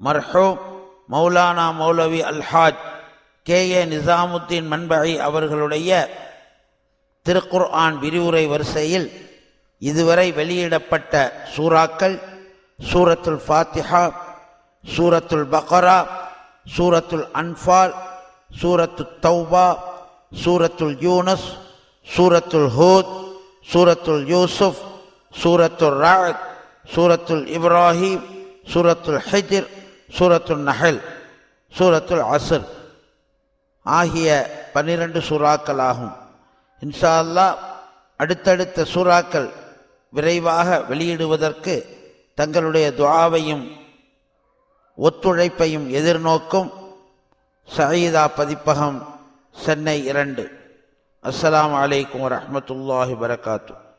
மர்ஹூம் மௌலானா மௌலவி அல்ஹாஜ் கே. ஏ. நிசாமுத்தீன் மண்பகை அவர்களுடைய திருக்குர் ஆன் விரிவுரை வரிசையில் இதுவரை வெளியிடப்பட்ட சூறாக்கள் சூரத்துல் ஃபாத்திஹா சூரத்துல் பக்ரா சூரத்துல் அன்ஃபால் சூரத்துல் தௌபா சூரத்துல் யூனஸ் சூரத்துல் ஹூத் சூரத்துல் யூசுஃப் சூரத்துல் ராத் சூரத்துல் இப்ராஹிம் சூரத்துல் ஹஜிர் சூரத்துல் நஹல் சூரத்துல் அசர் ஆகிய பன்னிரண்டு சூறாக்கள் இன்ஷா அல்லாஹ் அடுத்தடுத்த சூறாக்கள் விரைவாக வெளியிடுவதற்கு தங்களுடைய துவாவையும் ஒத்துழைப்பையும் எதிர்நோக்கும் சயீதா பதிப்பகம் சென்னை இரண்டு. அஸ்லாம் வலைக்கம் வரமத்துல்லாஹி வரகாத்து